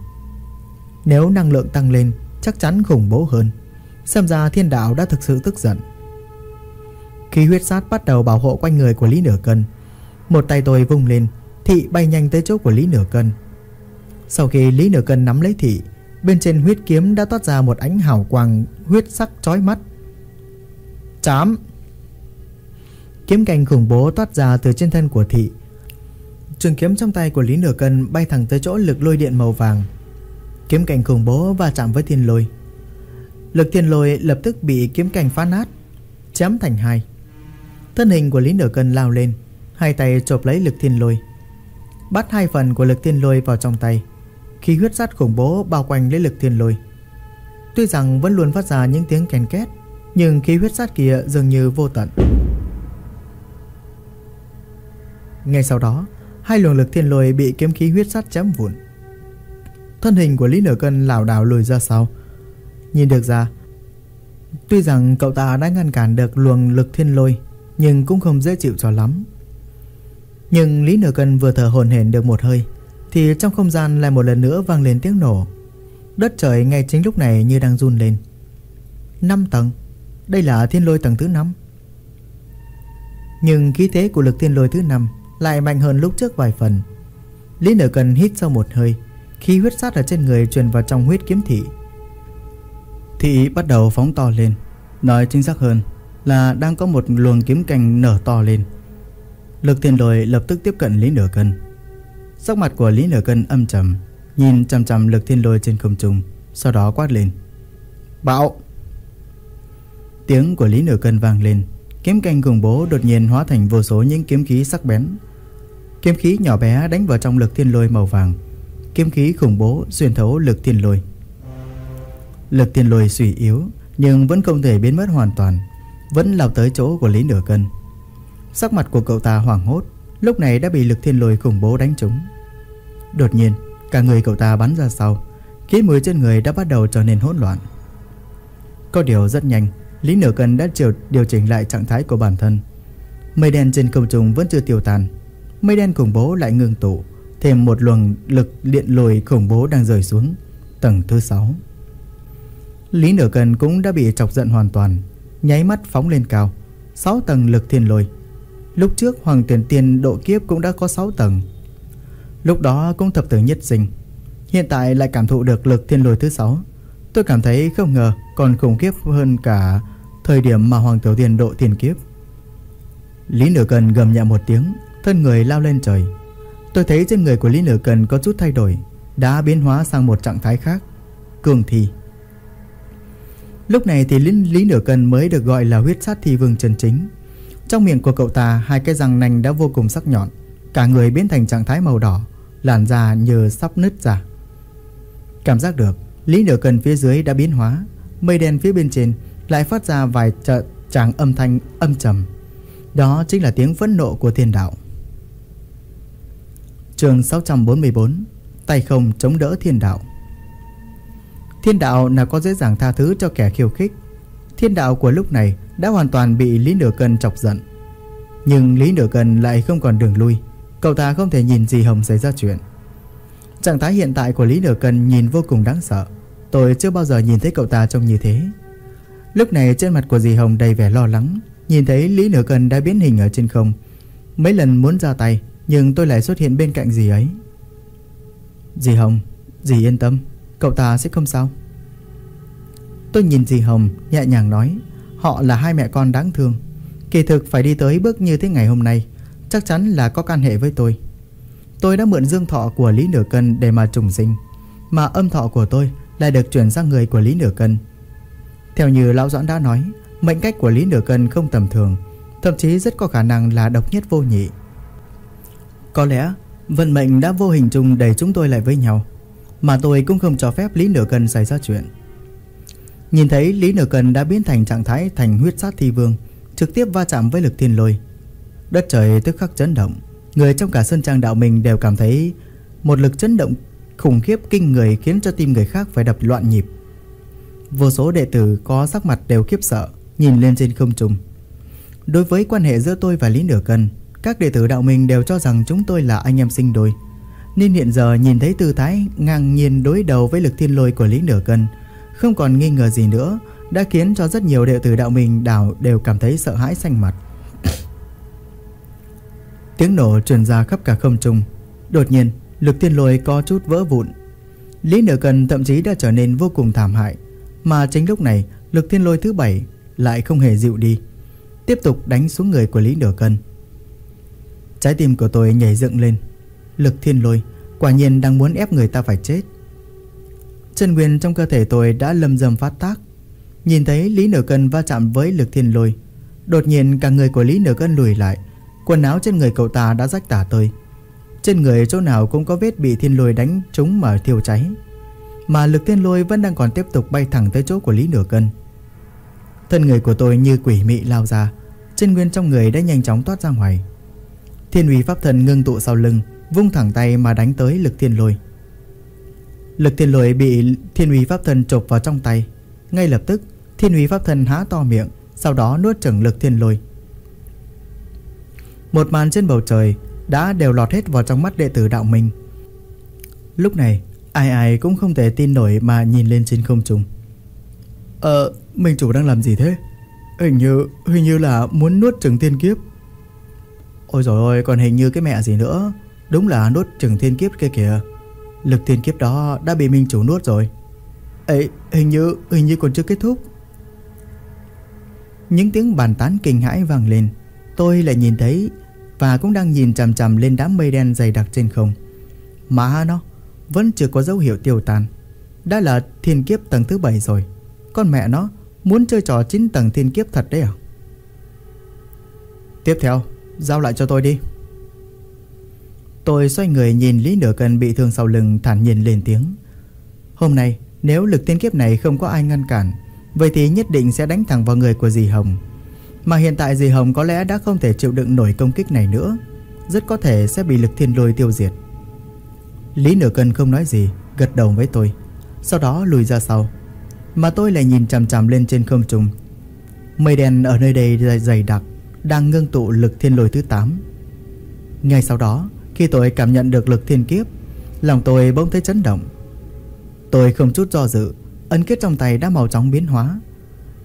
Nếu năng lượng tăng lên, Chắc chắn khủng bố hơn. Xem ra thiên đạo đã thực sự tức giận. Khi huyết sát bắt đầu bảo hộ quanh người của Lý Nửa Cân. Một tay tôi vung lên, Thị bay nhanh tới chỗ của Lý Nửa Cân. Sau khi Lý Nửa Cân nắm lấy thị, Bên trên huyết kiếm đã toát ra một ánh hào quang huyết sắc chói mắt. Chám! Kiếm cành khủng bố toát ra từ trên thân của thị. Trường kiếm trong tay của Lý Nửa Cân bay thẳng tới chỗ lực lôi điện màu vàng. Kiếm cành khủng bố va chạm với thiên lôi. Lực thiên lôi lập tức bị kiếm cành phá nát, Chém thành hai. Thân hình của Lý Nửa Cân lao lên, Hai tay chộp lấy lực thiên lôi, Bắt hai phần của lực thiên lôi vào trong tay. Khi huyết sát khủng bố bao quanh lấy lực thiên lôi. Tuy rằng vẫn luôn phát ra những tiếng kèn két, Nhưng khí huyết sát kia dường như vô tận. Ngay sau đó, Hai luồng lực thiên lôi bị kiếm khí huyết sát chém vụn. Thân hình của Lý Nửa Cân lảo đảo lùi ra sau. Nhìn được ra, Tuy rằng cậu ta đã ngăn cản được luồng lực thiên lôi, Nhưng cũng không dễ chịu cho lắm. Nhưng Lý Nửa Cân vừa thở hồn hển được một hơi thì trong không gian lại một lần nữa vang lên tiếng nổ. Đất trời ngay chính lúc này như đang run lên. 5 tầng. Đây là thiên lôi tầng thứ 5 Nhưng khí thế của lực thiên lôi thứ 5 Lại mạnh hơn lúc trước vài phần. Lý nở cần hít sâu một hơi Khi huyết sát ở trên người truyền vào trong huyết kiếm thị. Thị bắt đầu phóng to lên. Nói chính xác hơn Là đang có một luồng kiếm cành nở to lên. Lực thiên lôi lập tức tiếp cận Lý Nửa Cân Sắc mặt của Lý Nửa Cân âm trầm, Nhìn chằm chằm lực thiên lôi trên không trung, Sau đó quát lên. Bạo! Tiếng của Lý Nửa Cân vang lên, Kiếm canh cùng bố đột nhiên hóa thành vô số những kiếm khí sắc bén. Kiếm khí nhỏ bé đánh vào trong lực thiên lôi màu vàng, Kiếm khí khủng bố xuyên thấu lực thiên lôi. Lực thiên lôi suy yếu, Nhưng vẫn không thể biến mất hoàn toàn, Vẫn lao tới chỗ của Lý Nửa Cân. Sắc mặt của cậu ta hoảng hốt, Lúc này đã bị lực thiên lôi khủng bố đánh trúng. Đột nhiên, Cả người cậu ta bắn ra sau, Khí mùi trên người đã bắt đầu trở nên hỗn loạn. Có điều rất nhanh, Lý Nửa Cân đã chịu điều chỉnh lại trạng thái của bản thân. Mây đen trên không trung vẫn chưa tiêu tan Mây đen khủng bố lại ngừng tụ, Thêm một luồng lực điện lùi khủng bố đang rời xuống, Tầng thứ 6 Lý Nửa Cân cũng đã bị chọc giận hoàn toàn, Nháy mắt phóng lên cao 6 tầng lực thiên lôi Lúc trước Hoàng Tiền Tiên độ kiếp cũng đã có 6 tầng Lúc đó cũng thập tử nhất sinh. Hiện tại lại cảm thụ được lực thiên lôi thứ 6 Tôi cảm thấy không ngờ Còn khủng khiếp hơn cả Thời điểm mà Hoàng Tiểu Tiên độ tiền kiếp. Lý Nửa Cần gầm nhẹ một tiếng Thân người lao lên trời. Tôi thấy trên người của Lý Nửa Cần có chút thay đổi Đã biến hóa sang một trạng thái khác Cường thi. Lúc này thì Lý, Lý Nửa Cần mới được gọi là huyết sát thi vương chân chính. Trong miệng của cậu ta Hai cái răng nanh đã vô cùng sắc nhọn Cả người biến thành trạng thái màu đỏ. Làn da như sắp nứt ra. Cảm giác được, Lý nửa cần phía dưới đã biến hóa. Mây đen phía bên trên Lại phát ra vài trợ tràng âm thanh âm trầm. Đó chính là tiếng phẫn nộ của thiên đạo. Trường 644 Tay không chống đỡ thiên đạo. Thiên đạo nào có dễ dàng tha thứ cho kẻ khiêu khích. Thiên đạo của lúc này đã hoàn toàn bị Lý Nửa Cân chọc giận. Nhưng Lý Nửa Cân lại không còn đường lui. Cậu ta không thể nhìn gì Hồng xảy ra chuyện. Trạng thái hiện tại của Lý Nửa Cần nhìn vô cùng đáng sợ. Tôi chưa bao giờ nhìn thấy cậu ta trông như thế. Lúc này trên mặt của dì Hồng đầy vẻ lo lắng, Nhìn thấy Lý Nửa Cần đã biến hình ở trên không. Mấy lần muốn ra tay, Nhưng tôi lại xuất hiện bên cạnh dì ấy. Dì Hồng, Dì yên tâm, Cậu ta sẽ không sao. Tôi nhìn dì Hồng, nhẹ nhàng nói, Họ là hai mẹ con đáng thương. Kỳ thực phải đi tới bước như thế ngày hôm nay. Chắc chắn là có can hệ với tôi. Tôi đã mượn dương thọ của Lý Nửa Cân để mà trùng sinh, Mà âm thọ của tôi lại được chuyển sang người của Lý Nửa Cân. Theo như Lão Doãn đã nói, Mệnh cách của Lý Nửa Cân không tầm thường, Thậm chí rất có khả năng là độc nhất vô nhị. Có lẽ, vận mệnh đã vô hình chung đẩy chúng tôi lại với nhau, Mà tôi cũng không cho phép Lý Nửa Cân xảy ra chuyện. Nhìn thấy Lý Nửa Cân đã biến thành trạng thái thành huyết sát thi vương, Trực tiếp va chạm với lực thiên lôi Đất trời tức khắc chấn động. Người trong cả sân trang đạo mình đều cảm thấy Một lực chấn động khủng khiếp kinh người Khiến cho tim người khác phải đập loạn nhịp. Vô số đệ tử có sắc mặt đều khiếp sợ, Nhìn lên trên không trung. Đối với quan hệ giữa tôi và Lý Nửa Cân, Các đệ tử đạo mình đều cho rằng chúng tôi là anh em sinh đôi. Nên hiện giờ nhìn thấy tư thái ngang nhiên đối đầu với lực thiên lôi của Lý Nửa Cân, Không còn nghi ngờ gì nữa, Đã khiến cho rất nhiều đệ tử đạo mình đảo đều cảm thấy sợ hãi xanh mặt. Tiếng nổ truyền ra khắp cả không trung. Đột nhiên, lực thiên lôi có chút vỡ vụn. Lý Nửa Cân thậm chí đã trở nên vô cùng thảm hại, Mà chính lúc này, lực thiên lôi thứ bảy lại không hề dịu đi. Tiếp tục đánh xuống người của Lý Nửa Cân Trái tim của tôi nhảy dựng lên. Lực thiên lôi, Quả nhiên đang muốn ép người ta phải chết. Chân nguyên trong cơ thể tôi đã lâm dâm phát tác. Nhìn thấy Lý Nửa Cân va chạm với lực thiên lôi, Đột nhiên cả người của Lý Nửa Cân lùi lại Quần áo trên người cậu ta đã rách tả tơi. Trên người chỗ nào cũng có vết bị thiên lôi đánh trúng mà thiêu cháy. Mà lực thiên lôi vẫn đang còn tiếp tục bay thẳng tới chỗ của Lý Nửa Cân. Thân người của tôi như quỷ mị lao ra, Chân nguyên trong người đã nhanh chóng toát ra ngoài. Thiên uy pháp thần ngưng tụ sau lưng, Vung thẳng tay mà đánh tới lực thiên lôi. Lực thiên lôi bị thiên uy pháp thần chộp vào trong tay. Ngay lập tức, thiên uy pháp thần há to miệng, Sau đó nuốt chửng lực thiên lôi. Một màn trên bầu trời Đã đều lọt hết vào trong mắt đệ tử đạo minh. Lúc này, Ai ai cũng không thể tin nổi mà nhìn lên trên không trung. Ờ Minh chủ đang làm gì thế? Hình như Hình như là muốn nuốt trừng thiên kiếp. Ôi rồi ôi, còn hình như cái mẹ gì nữa. Đúng là nuốt trừng thiên kiếp kia kìa. Lực thiên kiếp đó đã bị Minh chủ nuốt rồi. Ấy hình như Hình như còn chưa kết thúc. Những tiếng bàn tán kinh hãi vang lên. Tôi lại nhìn thấy và cũng đang nhìn chằm chằm lên đám mây đen dày đặc trên không. Mà nó Vẫn chưa có dấu hiệu tiêu tan. Đã là thiên kiếp tầng thứ bảy rồi. Con mẹ nó Muốn chơi trò 9 tầng thiên kiếp thật đấy à? Tiếp theo, Giao lại cho tôi đi. Tôi xoay người nhìn Lý Nửa Cân bị thương sau lưng, thản nhiên lên tiếng. Hôm nay, nếu lực thiên kiếp này không có ai ngăn cản, Vậy thì nhất định sẽ đánh thẳng vào người của dì Hồng. Mà hiện tại dì Hồng có lẽ đã không thể chịu đựng nổi công kích này nữa. Rất có thể sẽ bị lực thiên lôi tiêu diệt. Lý Nửa Cân không nói gì, Gật đầu với tôi. Sau đó lùi ra sau. Mà tôi lại nhìn chằm chằm lên trên không trung. Mây đen ở nơi đây dày đặc, Đang ngưng tụ lực thiên lôi thứ 8 Ngay sau đó, Khi tôi cảm nhận được lực thiên kiếp, Lòng tôi bỗng thấy chấn động. Tôi không chút do dự, Ấn kết trong tay đã màu chóng biến hóa.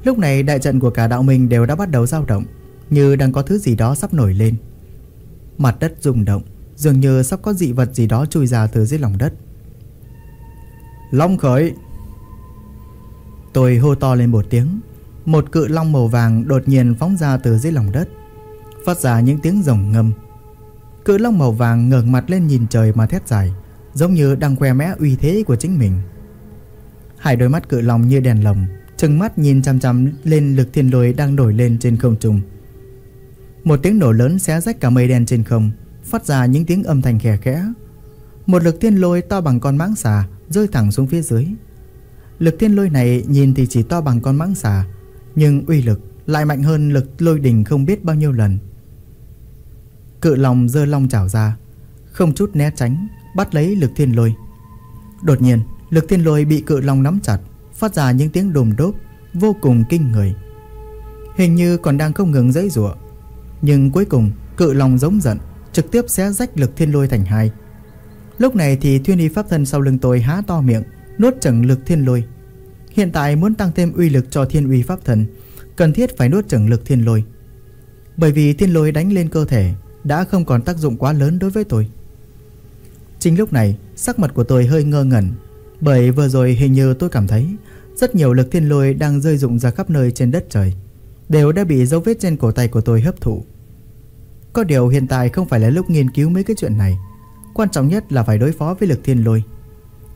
Lúc này đại trận của cả đạo mình đều đã bắt đầu dao động, Như đang có thứ gì đó sắp nổi lên. Mặt đất rung động, Dường như sắp có dị vật gì đó chui ra từ dưới lòng đất. Long khởi! Tôi hô to lên một tiếng, Một cự long màu vàng đột nhiên phóng ra từ dưới lòng đất, Phát ra những tiếng rồng ngâm. Cự long màu vàng ngẩng mặt lên nhìn trời mà thét dài, Giống như đang khoe mẽ uy thế của chính mình. Hai đôi mắt cự long như đèn lồng Trừng mắt nhìn chăm chăm lên lực thiên lôi đang nổi lên trên không trung. Một tiếng nổ lớn xé rách cả mây đen trên không, Phát ra những tiếng âm thanh khè khẽ. Một lực thiên lôi to bằng con mãng xà Rơi thẳng xuống phía dưới. Lực thiên lôi này nhìn thì chỉ to bằng con mãng xà, Nhưng uy lực lại mạnh hơn lực lôi đình không biết bao nhiêu lần. Cự lòng dơ long chảo ra, Không chút né tránh, Bắt lấy lực thiên lôi. Đột nhiên, lực thiên lôi bị cự long nắm chặt Phát ra những tiếng đùm đốp Vô cùng kinh người Hình như còn đang không ngừng dãy rủa Nhưng cuối cùng cự lòng giống giận Trực tiếp xé rách lực thiên lôi thành hai Lúc này thì thiên y pháp thân sau lưng tôi há to miệng nuốt chửng lực thiên lôi. Hiện tại muốn tăng thêm uy lực cho thiên uy pháp thần, cần thiết phải nuốt chửng lực thiên lôi. Bởi vì thiên lôi đánh lên cơ thể đã không còn tác dụng quá lớn đối với tôi. Chính lúc này, sắc mặt của tôi hơi ngơ ngẩn, bởi vừa rồi hình như tôi cảm thấy rất nhiều lực thiên lôi đang rơi rụng ra khắp nơi trên đất trời, đều đã bị dấu vết trên cổ tay của tôi hấp thụ. Có điều hiện tại không phải là lúc nghiên cứu mấy cái chuyện này, quan trọng nhất là phải đối phó với lực thiên lôi.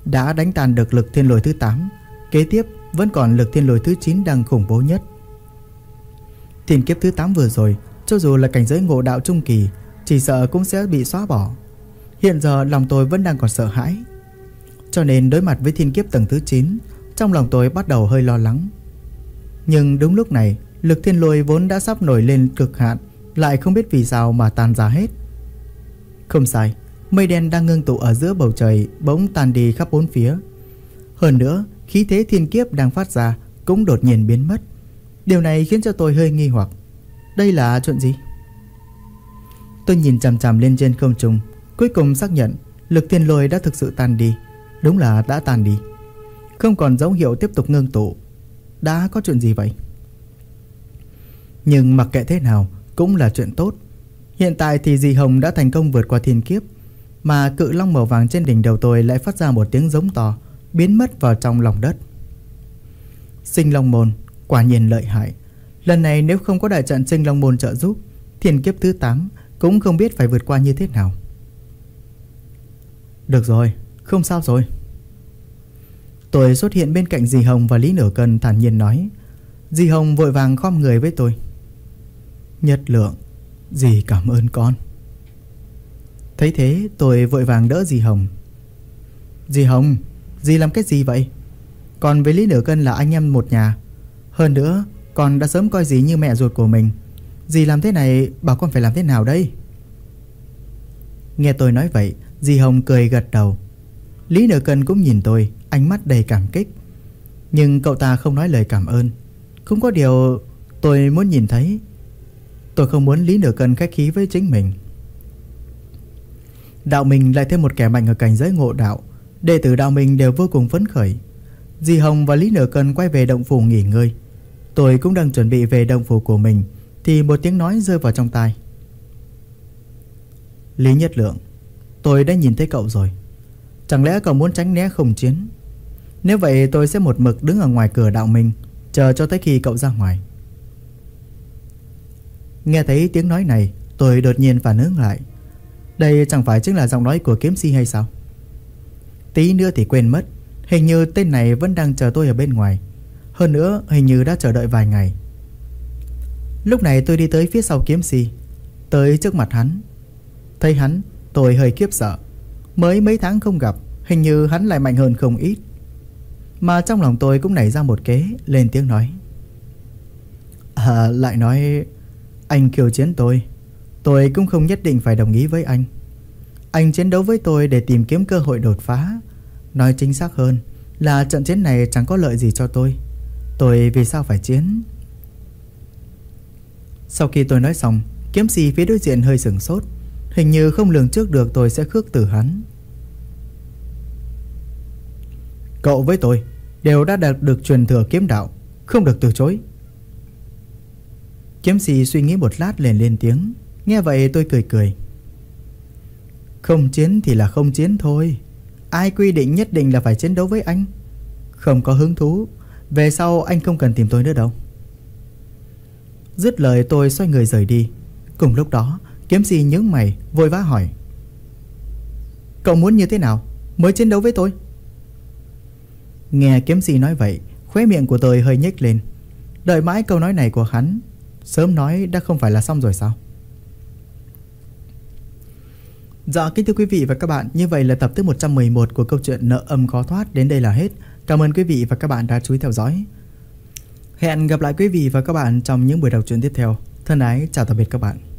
Đã đánh tàn được lực thiên lôi thứ 8, kế tiếp vẫn còn lực thiên lôi thứ 9 đang khủng bố nhất. Thiên kiếp thứ 8 vừa rồi, cho dù là cảnh giới ngộ đạo trung kỳ, chỉ sợ cũng sẽ bị xóa bỏ. Hiện giờ lòng tôi vẫn đang còn sợ hãi. Cho nên đối mặt với thiên kiếp tầng thứ 9, trong lòng tôi bắt đầu hơi lo lắng. Nhưng đúng lúc này, lực thiên lôi vốn đã sắp nổi lên cực hạn, lại không biết vì sao mà tan ra hết. Không sai, mây đen đang ngưng tụ ở giữa bầu trời bỗng tan đi khắp bốn phía. Hơn nữa, khí thế thiên kiếp đang phát ra cũng đột nhiên biến mất. Điều này khiến cho tôi hơi nghi hoặc. Đây là chuyện gì? Tôi nhìn chằm chằm lên trên không trung, cuối cùng xác nhận lực thiên lôi đã thực sự tan đi. Đúng là đã tan đi. Không còn dấu hiệu tiếp tục ngưng tụ. Đã có chuyện gì vậy? Nhưng mặc kệ thế nào cũng là chuyện tốt. Hiện tại thì dì Hồng đã thành công vượt qua thiên kiếp, mà cự long màu vàng trên đỉnh đầu tôi lại phát ra một tiếng giống to, biến mất vào trong lòng đất. Sinh Long Môn quả nhiên lợi hại. Lần này nếu không có đại trận Sinh Long Môn trợ giúp, thiên kiếp thứ 8 cũng không biết phải vượt qua như thế nào. Được rồi, không sao rồi. Tôi xuất hiện bên cạnh dì Hồng và Lý Nửa Cân thản nhiên nói. Dì Hồng vội vàng khom người với tôi. Nhất lượng, dì cảm ơn con. Thấy thế tôi vội vàng đỡ dì Hồng. Dì Hồng, dì làm cái gì vậy? Còn với Lý Nửa Cân là anh em một nhà. Hơn nữa, con đã sớm coi dì như mẹ ruột của mình. Dì làm thế này bảo con phải làm thế nào đây? Nghe tôi nói vậy, dì Hồng cười gật đầu. Lý Nửa Cân cũng nhìn tôi, ánh mắt đầy cảm kích. Nhưng cậu ta không nói lời cảm ơn. Không có điều tôi muốn nhìn thấy. Tôi không muốn Lý Nửa Cân khách khí với chính mình. Đạo mình lại thêm một kẻ mạnh ở cảnh giới ngộ đạo. Đệ tử đạo mình đều vô cùng phấn khởi. Di Hồng và Lý Nửa Cân quay về động phủ nghỉ ngơi. Tôi cũng đang chuẩn bị về động phủ của mình thì một tiếng nói rơi vào trong tai. Lý Nhất Lượng, tôi đã nhìn thấy cậu rồi. Chẳng lẽ cậu muốn tránh né không chiến? Nếu vậy, tôi sẽ một mực đứng ở ngoài cửa đạo mình, Chờ cho tới khi cậu ra ngoài. Nghe thấy tiếng nói này, Tôi đột nhiên phản ứng lại. Đây chẳng phải chính là giọng nói của kiếm si hay sao? Tí nữa thì quên mất, Hình như tên này vẫn đang chờ tôi ở bên ngoài. Hơn nữa, hình như đã chờ đợi vài ngày. Lúc này tôi đi tới phía sau kiếm si Tới trước mặt hắn. Thấy hắn, tôi hơi kiếp sợ. Mới mấy tháng không gặp, Hình như hắn lại mạnh hơn không ít. Mà trong lòng tôi cũng nảy ra một kế, Lên tiếng nói. À lại nói, Anh kiều chiến tôi. Tôi cũng không nhất định phải đồng ý với anh. Anh chiến đấu với tôi để tìm kiếm cơ hội đột phá. Nói chính xác hơn Là trận chiến này chẳng có lợi gì cho tôi. Tôi vì sao phải chiến? Sau khi tôi nói xong, Kiếm sĩ phía đối diện hơi sửng sốt. Hình như không lường trước được tôi sẽ khước từ hắn. Cậu với tôi Đều đã đạt được truyền thừa kiếm đạo, Không được từ chối. Kiếm sĩ suy nghĩ một lát liền lên tiếng, Nghe vậy tôi cười cười. Không chiến thì là không chiến thôi, Ai quy định nhất định là phải chiến đấu với anh? Không có hứng thú, Về sau anh không cần tìm tôi nữa đâu. Dứt lời tôi xoay người rời đi. Cùng lúc đó Kiếm sĩ nhướng mày, vội vã hỏi. Cậu muốn như thế nào? Mới chiến đấu với tôi. Nghe kiếm sĩ nói vậy, Khóe miệng của tôi hơi nhếch lên. Đợi mãi câu nói này của hắn, Sớm nói đã không phải là xong rồi sao? Dạ kính thưa quý vị và các bạn, Như vậy là tập thứ 111 của câu chuyện nợ âm khó thoát Đến đây là hết. Cảm ơn quý vị và các bạn đã chú ý theo dõi. Hẹn gặp lại quý vị và các bạn trong những buổi đọc truyện tiếp theo. Thân ái, chào tạm biệt các bạn.